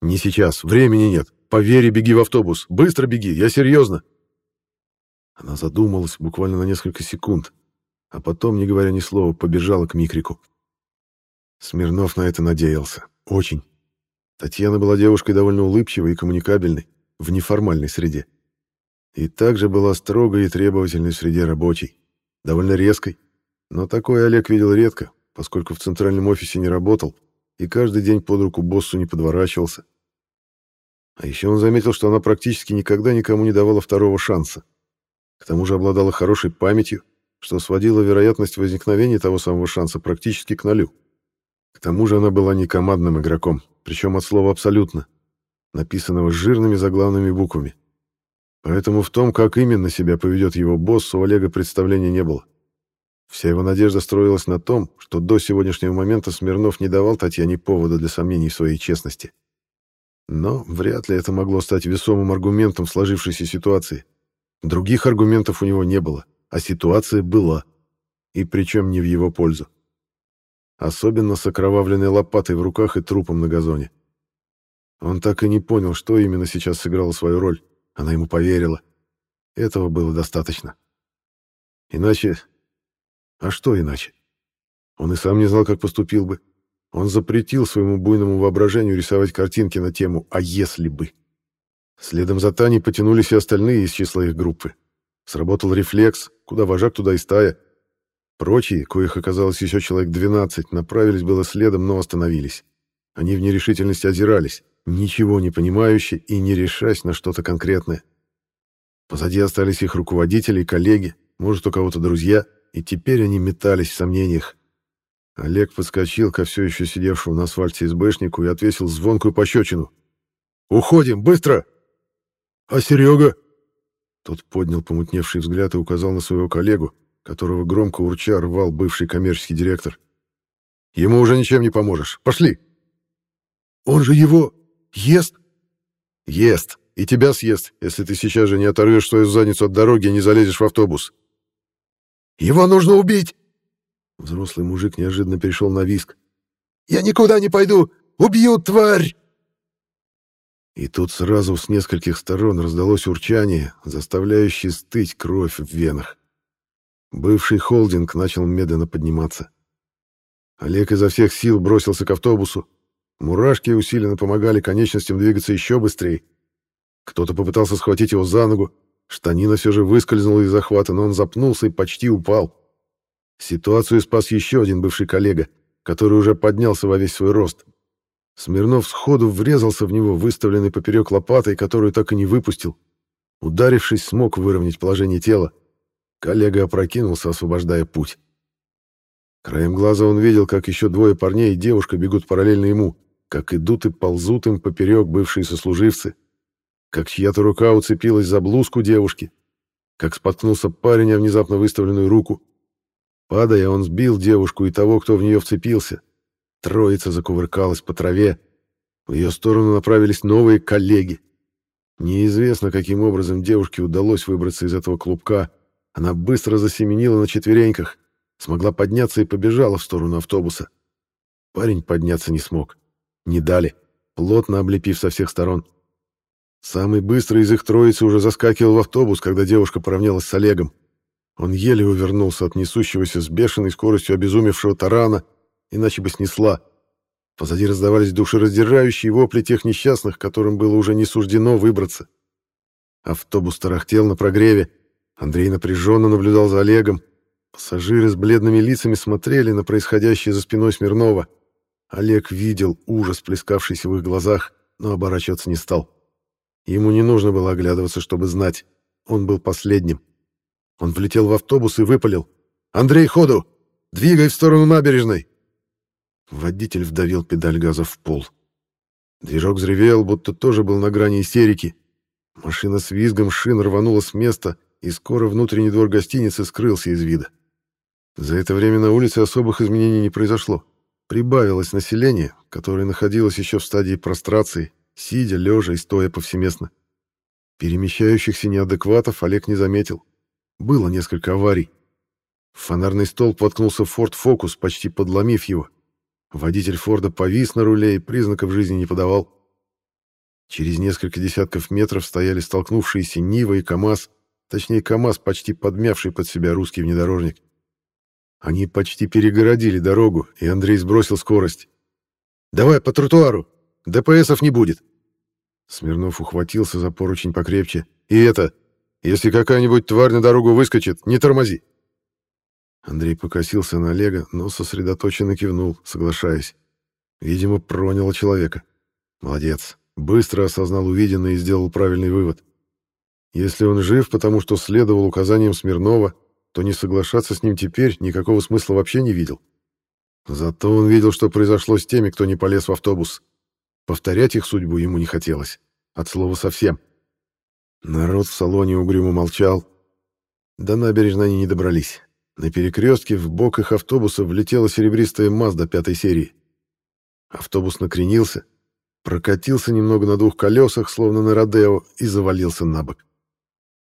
Speaker 1: Не сейчас, времени нет. Поверь и беги в автобус. Быстро беги, я серьезно. Она задумалась буквально на несколько секунд, а потом, не говоря ни слова, побежала к Микрику. Смирнов на это надеялся. Очень. Татьяна была девушкой довольно улыбчивой и коммуникабельной, в неформальной среде. И также была строгой и требовательной в среде рабочей, довольно резкой. Но такое Олег видел редко, поскольку в центральном офисе не работал и каждый день под руку боссу не подворачивался. А еще он заметил, что она практически никогда никому не давала второго шанса. К тому же обладала хорошей памятью, что сводило вероятность возникновения того самого шанса практически к нулю. К тому же она была не командным игроком, причем от слова «абсолютно», написанного жирными заглавными буквами. Поэтому в том, как именно себя поведет его босс, у Олега представления не было. Вся его надежда строилась на том, что до сегодняшнего момента Смирнов не давал Татьяне повода для сомнений в своей честности. Но вряд ли это могло стать весомым аргументом в сложившейся ситуации. Других аргументов у него не было, а ситуация была. И причем не в его пользу особенно с окровавленной лопатой в руках и трупом на газоне. Он так и не понял, что именно сейчас сыграло свою роль. Она ему поверила. Этого было достаточно. Иначе... А что иначе? Он и сам не знал, как поступил бы. Он запретил своему буйному воображению рисовать картинки на тему «А если бы?». Следом за Таней потянулись и остальные из числа их группы. Сработал рефлекс, куда вожак, туда и стая. Прочие, коих оказалось еще человек 12, направились было следом, но остановились. Они в нерешительности озирались, ничего не понимающие и не решаясь на что-то конкретное. Позади остались их руководители и коллеги, может, у кого-то друзья, и теперь они метались в сомнениях. Олег подскочил ко все еще сидевшему на асфальте избэшнику и отвесил звонкую пощечину. «Уходим, быстро!» «А Серега?» Тот поднял помутневший взгляд и указал на своего коллегу, которого громко урча рвал бывший коммерческий директор. «Ему уже ничем не поможешь. Пошли!»
Speaker 3: «Он же его ест?»
Speaker 1: «Ест. И тебя съест, если ты сейчас же не оторвешь свою задницу от дороги и не залезешь в автобус».
Speaker 3: «Его нужно убить!»
Speaker 1: Взрослый мужик неожиданно перешел на виск.
Speaker 3: «Я никуда не пойду! Убью, тварь!»
Speaker 1: И тут сразу с нескольких сторон раздалось урчание, заставляющее стыть кровь в венах. Бывший холдинг начал медленно подниматься. Олег изо всех сил бросился к автобусу. Мурашки усиленно помогали конечностям двигаться еще быстрее. Кто-то попытался схватить его за ногу. Штанина все же выскользнула из захвата, но он запнулся и почти упал. Ситуацию спас еще один бывший коллега, который уже поднялся во весь свой рост. Смирнов сходу врезался в него, выставленный поперек лопатой, которую так и не выпустил. Ударившись, смог выровнять положение тела. Коллега опрокинулся, освобождая путь. Краем глаза он видел, как еще двое парней и девушка бегут параллельно ему, как идут и ползут им поперек бывшие сослуживцы, как чья-то рука уцепилась за блузку девушки, как споткнулся парень о внезапно выставленную руку. Падая, он сбил девушку и того, кто в нее вцепился — Троица закувыркалась по траве. В ее сторону направились новые коллеги. Неизвестно, каким образом девушке удалось выбраться из этого клубка. Она быстро засеменила на четвереньках, смогла подняться и побежала в сторону автобуса. Парень подняться не смог. Не дали, плотно облепив со всех сторон. Самый быстрый из их троицы уже заскакивал в автобус, когда девушка поравнялась с Олегом. Он еле увернулся от несущегося с бешеной скоростью обезумевшего тарана иначе бы снесла. Позади раздавались душераздирающие вопли тех несчастных, которым было уже не суждено выбраться. Автобус тарахтел на прогреве. Андрей напряженно наблюдал за Олегом. Пассажиры с бледными лицами смотрели на происходящее за спиной Смирнова. Олег видел ужас, плескавшийся в их глазах, но оборачиваться не стал. Ему не нужно было оглядываться, чтобы знать. Он был последним. Он влетел в автобус и выпалил. «Андрей, ходу! Двигай в сторону набережной!» Водитель вдавил педаль газа в пол. Движок взревел, будто тоже был на грани истерики. Машина с визгом шин рванула с места, и скоро внутренний двор гостиницы скрылся из вида. За это время на улице особых изменений не произошло. Прибавилось население, которое находилось еще в стадии прострации, сидя, лежа и стоя повсеместно. Перемещающихся неадекватов Олег не заметил. Было несколько аварий. Фонарный столб воткнулся Ford Focus, почти подломив его. Водитель Форда повис на руле и признаков жизни не подавал. Через несколько десятков метров стояли столкнувшиеся Нива и КамАЗ, точнее КамАЗ, почти подмявший под себя русский внедорожник. Они почти перегородили дорогу, и Андрей сбросил скорость. «Давай по тротуару! ДПСов не будет!» Смирнов ухватился за поручень покрепче. «И это, если какая-нибудь тварь на дорогу выскочит, не тормози!» Андрей покосился на Олега, но сосредоточенно кивнул, соглашаясь. Видимо, проняло человека. Молодец. Быстро осознал увиденное и сделал правильный вывод. Если он жив, потому что следовал указаниям Смирнова, то не соглашаться с ним теперь никакого смысла вообще не видел. Зато он видел, что произошло с теми, кто не полез в автобус. Повторять их судьбу ему не хотелось. От слова совсем. Народ в салоне угрюмо молчал. До набережной они не добрались. На перекрестке в бок их автобуса влетела серебристая Мазда пятой серии. Автобус накренился, прокатился немного на двух колесах, словно на Родео, и завалился на бок.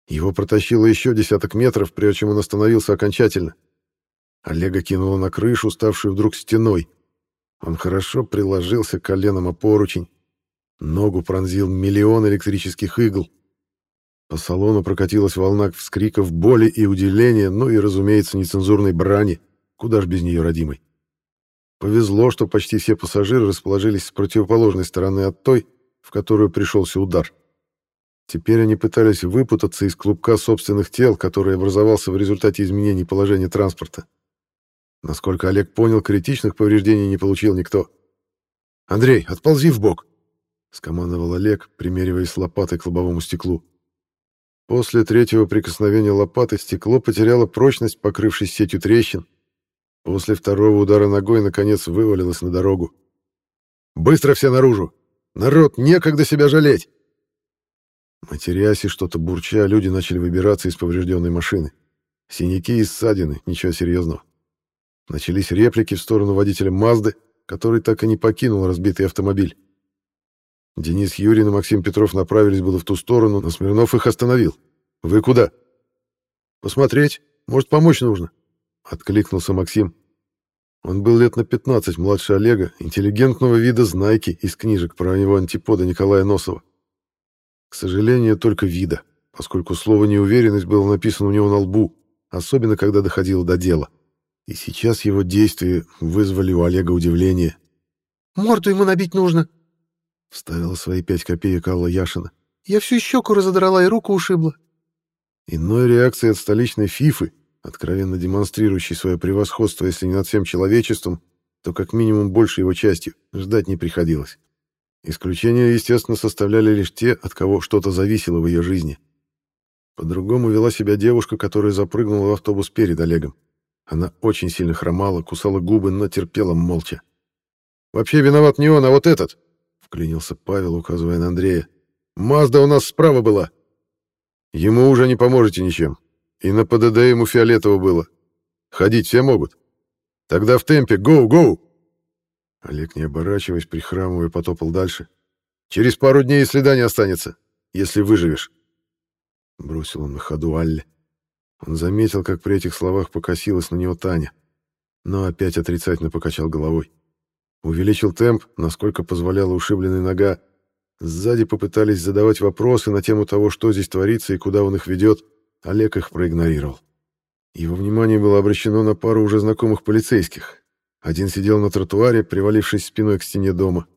Speaker 1: Его протащило еще десяток метров, прежде чем он остановился окончательно. Олега кинуло на крышу, ставшую вдруг стеной. Он хорошо приложился коленом о поручень. Ногу пронзил миллион электрических игл. По салону прокатилась волна вскриков боли и удивления, ну и, разумеется, нецензурной брани. Куда ж без нее, родимой? Повезло, что почти все пассажиры расположились с противоположной стороны от той, в которую пришелся удар. Теперь они пытались выпутаться из клубка собственных тел, который образовался в результате изменений положения транспорта. Насколько Олег понял, критичных повреждений не получил никто. «Андрей, отползи в бок, скомандовал Олег, примериваясь лопатой к лобовому стеклу. После третьего прикосновения лопаты стекло потеряло прочность, покрывшись сетью трещин. После второго удара ногой, наконец, вывалилось на дорогу. «Быстро все наружу! Народ, некогда себя жалеть!» Матерясь и что-то бурча, люди начали выбираться из поврежденной машины. Синяки и ссадины, ничего серьезного. Начались реплики в сторону водителя Мазды, который так и не покинул разбитый автомобиль. Денис Юрин и Максим Петров направились было в ту сторону, но Смирнов их остановил. «Вы куда?» «Посмотреть. Может, помочь нужно?» — откликнулся Максим. Он был лет на 15 младше Олега, интеллигентного вида знайки из книжек про него антипода Николая Носова. К сожалению, только вида, поскольку слово «неуверенность» было написано у него на лбу, особенно когда доходило до дела. И сейчас его действия вызвали у Олега удивление.
Speaker 3: «Морду ему набить нужно», —
Speaker 1: вставила свои пять копеек Алла Яшина.
Speaker 3: «Я всю щеку разодрала и руку ушибла».
Speaker 1: Иной реакции от столичной фифы, откровенно демонстрирующей свое превосходство, если не над всем человечеством, то как минимум большей его частью, ждать не приходилось. Исключения, естественно, составляли лишь те, от кого что-то зависело в ее жизни. По-другому вела себя девушка, которая запрыгнула в автобус перед Олегом. Она очень сильно хромала, кусала губы, но терпела молча. «Вообще виноват не он, а вот этот!» — вклинился Павел, указывая на Андрея. «Мазда у нас справа была!» «Ему уже не поможете ничем. И на ПДД ему фиолетово было. Ходить все могут. Тогда в темпе. Гоу-гоу!» Олег, не оборачиваясь, прихрамывая, потопал дальше. «Через пару дней следа не останется, если выживешь!» Бросил он на ходу Алле. Он заметил, как при этих словах покосилась на него Таня, но опять отрицательно покачал головой. Увеличил темп, насколько позволяла ушибленная нога. Сзади попытались задавать вопросы на тему того, что здесь творится и куда он их ведет. Олег их проигнорировал. Его внимание было обращено на пару уже знакомых полицейских. Один сидел на тротуаре, привалившись спиной к стене дома.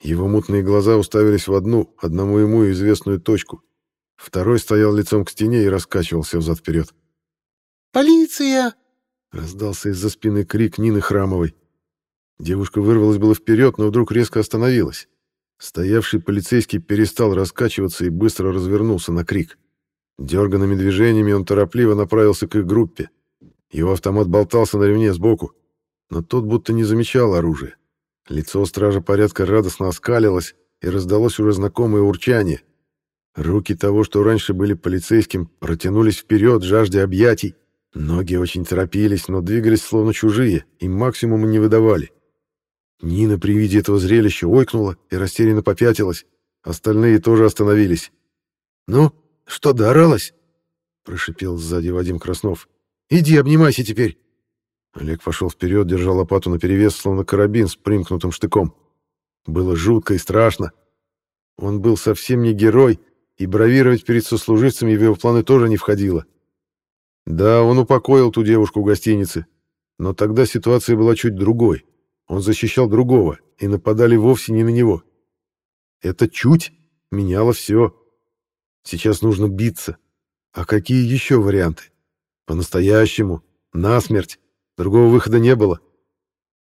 Speaker 1: Его мутные глаза уставились в одну, одному ему известную точку. Второй стоял лицом к стене и раскачивался взад-вперед.
Speaker 3: «Полиция!» — раздался из-за спины крик Нины Храмовой. Девушка вырвалась было вперед, но вдруг резко остановилась. Стоявший полицейский перестал раскачиваться и быстро развернулся на крик. Дерганными движениями он торопливо направился к их группе. Его автомат болтался на ремне сбоку но тот будто не замечал оружия. Лицо стража порядка радостно оскалилось, и раздалось уже знакомое урчание. Руки того, что раньше были полицейским, протянулись вперед, жаждя объятий. Ноги очень торопились, но двигались словно чужие, и максимума не выдавали. Нина при виде этого зрелища ойкнула и растерянно попятилась. Остальные тоже остановились. «Ну, что, дооралась?» — прошипел сзади Вадим Краснов. «Иди, обнимайся теперь!» Олег пошел вперед, держа лопату наперевес, словно карабин с примкнутым штыком. Было жутко и страшно. Он был совсем не герой, и бравировать перед сослуживцами в его планы тоже не входило. Да, он упокоил ту девушку в гостинице, но тогда ситуация была чуть другой. Он защищал другого, и нападали вовсе не на него. Это чуть меняло все. Сейчас нужно биться. А какие еще варианты? По-настоящему, насмерть. Другого выхода не было.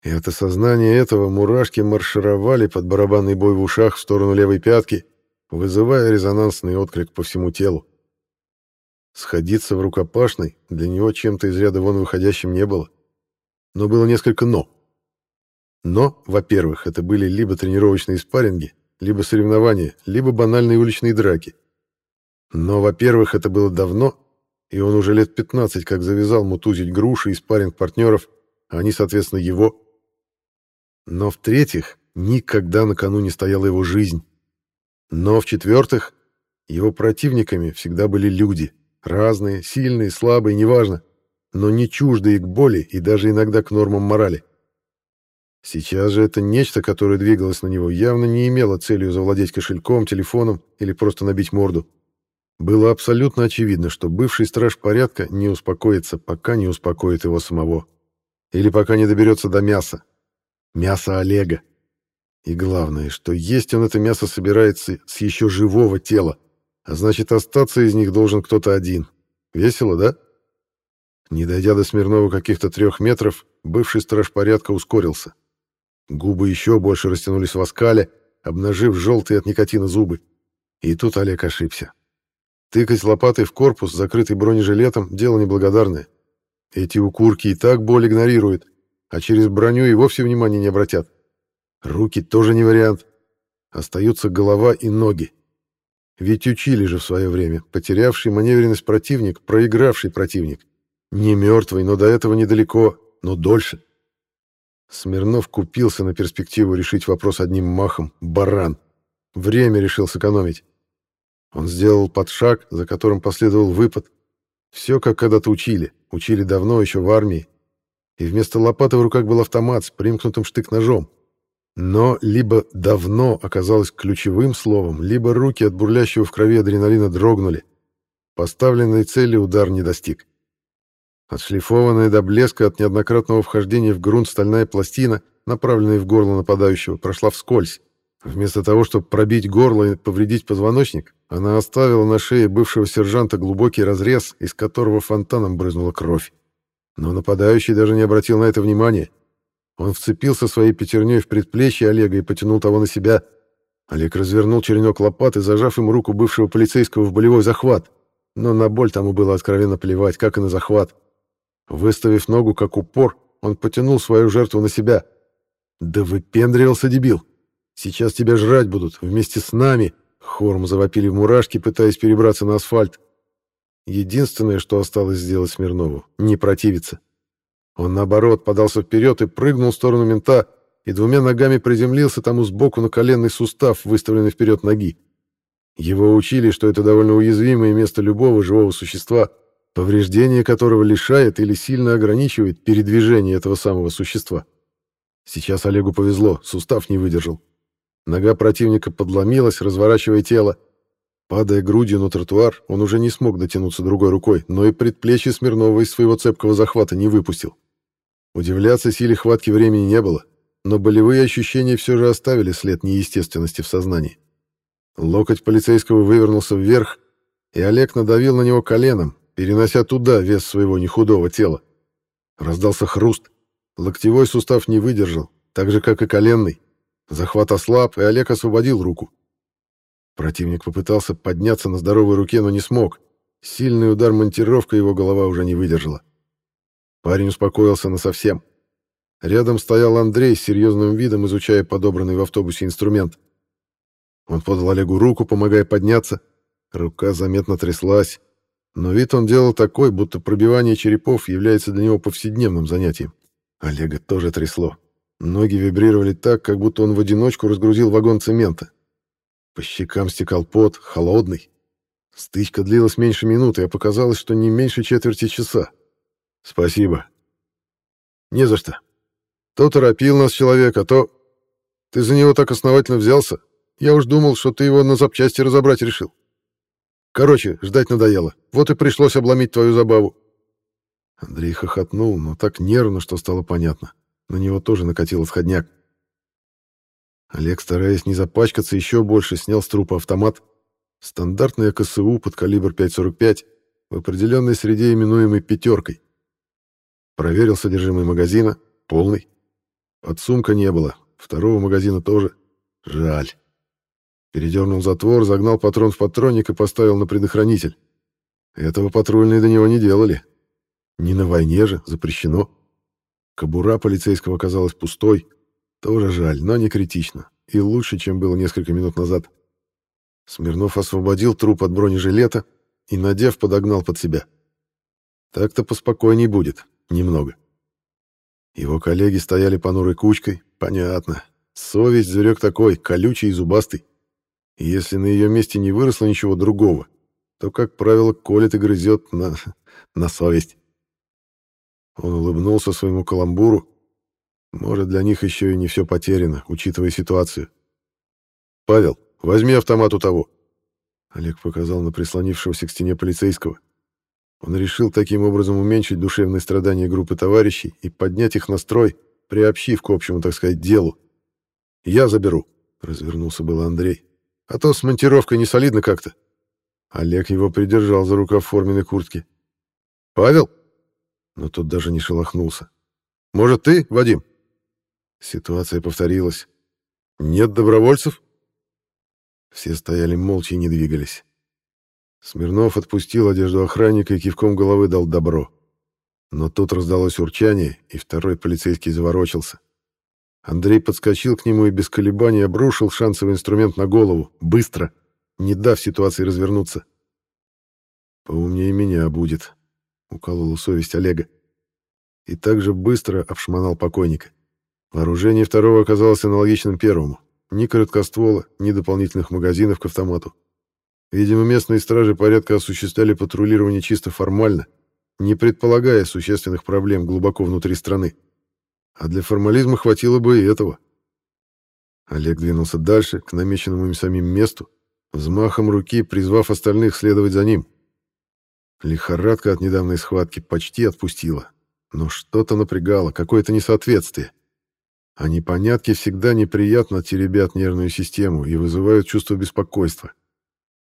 Speaker 3: И от осознания этого мурашки маршировали под барабанный бой в ушах в сторону левой пятки, вызывая резонансный отклик по всему телу. Сходиться в рукопашной для него чем-то из ряда вон выходящим не было. Но было несколько «но». Но, во-первых, это были либо тренировочные спарринги, либо соревнования, либо банальные уличные драки. Но, во-первых, это было давно, и он уже лет 15 как завязал мутузить груши и спарринг партнеров, а они, соответственно, его. Но в-третьих, никогда на кону не стояла его жизнь. Но в-четвертых, его противниками всегда были люди. Разные, сильные, слабые, неважно. Но не чуждые к боли и даже иногда к нормам морали. Сейчас же это нечто, которое двигалось на него, явно не имело целью завладеть кошельком, телефоном или просто набить морду. Было абсолютно очевидно, что бывший страж порядка не успокоится, пока не успокоит его самого. Или пока не доберется до мяса. Мяса Олега. И главное, что есть он это мясо собирается с еще живого тела, А значит, остаться из них должен кто-то один. Весело, да? Не дойдя до Смирнова каких-то трех метров, бывший страж порядка ускорился. Губы еще больше растянулись в оскале, обнажив желтые от никотина зубы. И тут Олег ошибся. Тыкать лопатой в корпус, закрытый бронежилетом, дело неблагодарное. Эти укурки и так боль игнорируют, а через броню и вовсе внимания не обратят. Руки тоже не вариант. Остаются голова и ноги. Ведь учили же в свое время, потерявший маневренность противник, проигравший противник. Не мертвый, но до этого недалеко, но дольше. Смирнов купился на перспективу решить вопрос одним махом. Баран. Время решил сэкономить. Он сделал подшаг, за которым последовал выпад. Все, как когда-то учили. Учили давно, еще в армии. И вместо лопаты в руках был автомат с примкнутым штык-ножом. Но либо «давно» оказалось ключевым словом, либо руки от бурлящего в крови адреналина дрогнули. Поставленной цели удар не достиг. Отшлифованная до блеска от неоднократного вхождения в грунт стальная пластина, направленная в горло нападающего, прошла вскользь. Вместо того, чтобы пробить горло и повредить позвоночник, она оставила на шее бывшего сержанта глубокий разрез, из которого фонтаном брызнула кровь. Но нападающий даже не обратил на это внимания. Он вцепился своей пятерней в предплечье Олега и потянул того на себя. Олег развернул черенок лопаты, зажав ему руку бывшего полицейского в болевой захват. Но на боль тому было откровенно плевать, как и на захват. Выставив ногу как упор, он потянул свою жертву на себя. «Да выпендривался, дебил! Сейчас тебя жрать будут, вместе с нами!» Хором завопили в мурашки, пытаясь перебраться на асфальт. Единственное, что осталось сделать Смирнову — не противиться. Он, наоборот, подался вперед и прыгнул в сторону мента, и двумя ногами приземлился тому сбоку на коленный сустав, выставленный вперед ноги. Его учили, что это довольно уязвимое место любого живого существа, повреждение которого лишает или сильно ограничивает передвижение этого самого существа. Сейчас Олегу повезло, сустав не выдержал. Нога противника подломилась, разворачивая тело. Падая грудью на тротуар, он уже не смог дотянуться другой рукой, но и предплечье Смирнова из своего цепкого захвата не выпустил. Удивляться силе хватки времени не было, но болевые ощущения все же оставили след неестественности в сознании. Локоть полицейского вывернулся вверх, и Олег надавил на него коленом, перенося туда вес своего нехудого тела. Раздался хруст. Локтевой сустав не выдержал, так же, как и коленный. Захват ослаб, и Олег освободил руку. Противник попытался подняться на здоровой руке, но не смог. Сильный удар монтировка его голова уже не выдержала. Парень успокоился насовсем. Рядом стоял Андрей с серьезным видом, изучая подобранный в автобусе инструмент. Он подал Олегу руку, помогая подняться. Рука заметно тряслась. Но вид он делал такой, будто пробивание черепов является для него повседневным занятием. Олега тоже трясло. Ноги вибрировали так, как будто он в одиночку разгрузил вагон цемента. По щекам стекал пот, холодный. Стычка длилась меньше минуты, а показалось, что не меньше четверти часа. «Спасибо». «Не за что. То торопил нас человек, а то... Ты за него так основательно взялся. Я уж думал, что ты его на запчасти разобрать решил. Короче, ждать надоело. Вот и пришлось обломить твою забаву. Андрей хохотнул, но так нервно, что стало понятно. На него тоже накатил отходняк. Олег, стараясь не запачкаться еще больше, снял с трупа автомат. Стандартный АКСУ под калибр 5.45, в определенной среде именуемой «пятеркой». Проверил содержимое магазина. Полный. Подсумка не было. Второго магазина тоже. Жаль. Передернул затвор, загнал патрон в патронник и поставил на предохранитель. Этого патрульные до него не делали. Не на войне же, запрещено. Кобура полицейского оказалась пустой. Тоже жаль, но не критично. И лучше, чем было несколько минут назад. Смирнов освободил труп от бронежилета и, надев, подогнал под себя. Так-то поспокойней будет. Немного. Его коллеги стояли понурой кучкой. Понятно. Совесть зверек такой, колючий и зубастый. И если на ее месте не выросло ничего другого, то, как правило, колет и грызет на, на совесть. Он улыбнулся своему каламбуру. Может, для них еще и не все потеряно, учитывая ситуацию. «Павел, возьми автомат у того». Олег показал на прислонившегося к стене полицейского. Он решил таким образом уменьшить душевные страдания группы товарищей и поднять их настрой, приобщив к общему, так сказать, делу. «Я заберу», — развернулся был Андрей. А то с монтировкой не солидно как-то. Олег его придержал за рукав форменной куртки. «Павел?» Но тот даже не шелохнулся. «Может, ты, Вадим?» Ситуация повторилась. «Нет добровольцев?» Все стояли молча и не двигались. Смирнов отпустил одежду охранника и кивком головы дал добро. Но тут раздалось урчание, и второй полицейский заворочился. Андрей подскочил к нему и без колебаний обрушил шансовый инструмент на голову. Быстро, не дав ситуации развернуться. «Поумнее меня будет», — уколола совесть Олега. И также быстро обшмонал покойника. Вооружение второго оказалось аналогичным первому. Ни короткоствола, ни дополнительных магазинов к автомату. Видимо, местные стражи порядка осуществляли патрулирование чисто формально, не предполагая существенных проблем глубоко внутри страны. А для формализма хватило бы и этого. Олег двинулся дальше, к намеченному им самим месту, взмахом руки призвав остальных следовать за ним. Лихорадка от недавней схватки почти отпустила, но что-то напрягало, какое-то несоответствие. А непонятки всегда неприятно теребят нервную систему и вызывают чувство беспокойства.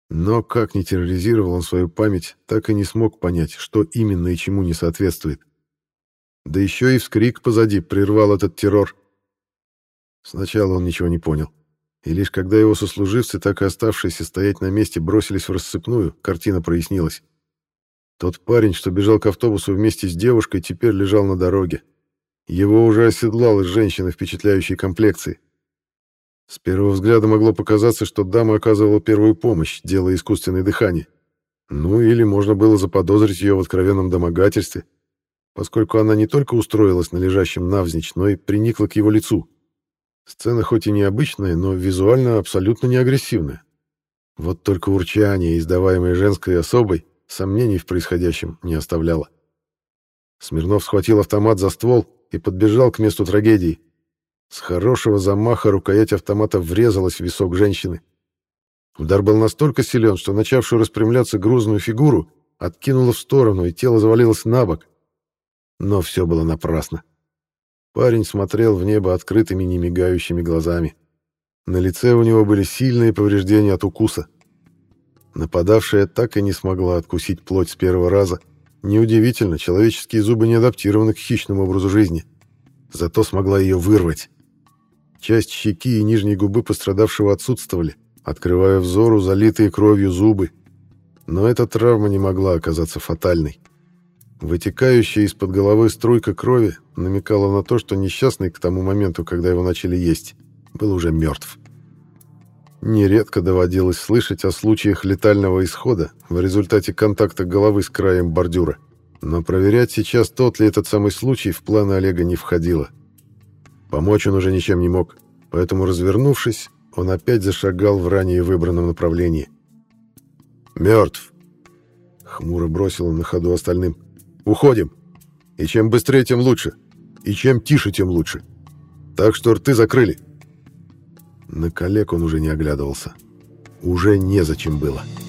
Speaker 3: Но как ни терроризировал он свою память, так и не смог понять, что именно и чему не соответствует. Да еще и вскрик позади прервал этот террор. Сначала он ничего не понял. И лишь когда его сослуживцы, так и оставшиеся стоять на месте, бросились в рассыпную, картина прояснилась. Тот парень, что бежал к автобусу вместе с девушкой, теперь лежал на дороге. Его уже оседлала женщина впечатляющей комплекции. С первого взгляда могло показаться, что дама оказывала первую помощь, делая искусственное дыхание. Ну или можно было заподозрить ее в откровенном домогательстве, поскольку она не только устроилась на лежащем навзничь, но и приникла к его лицу. Сцена хоть и необычная, но визуально абсолютно не агрессивная. Вот только урчание, издаваемое женской особой, сомнений в происходящем не оставляло. Смирнов схватил автомат за ствол и подбежал к месту трагедии. С хорошего замаха рукоять автомата врезалась в висок женщины. Удар был настолько силен, что начавшую распрямляться грузную фигуру откинуло в сторону, и тело завалилось на бок. Но все было напрасно. Парень смотрел в небо открытыми, немигающими глазами. На лице у него были сильные повреждения от укуса. Нападавшая так и не смогла откусить плоть с первого раза — Неудивительно, человеческие зубы не адаптированы к хищному образу жизни. Зато смогла ее вырвать. Часть щеки и нижней губы пострадавшего отсутствовали, открывая взору залитые кровью зубы. Но эта травма не могла оказаться фатальной. Вытекающая из-под головы струйка крови намекала на то, что несчастный к тому моменту, когда его начали есть, был уже мертв. Нередко доводилось слышать о случаях летального исхода в результате контакта головы с краем бордюра. Но проверять сейчас, тот ли этот самый случай, в планы Олега не входило. Помочь он уже ничем не мог, поэтому, развернувшись, он опять зашагал в ранее выбранном направлении. «Мертв!» — хмуро бросил он на ходу остальным. «Уходим! И чем быстрее, тем лучше! И чем тише, тем лучше! Так что рты закрыли!» На коллег он уже не оглядывался. Уже незачем было. «Уже было!»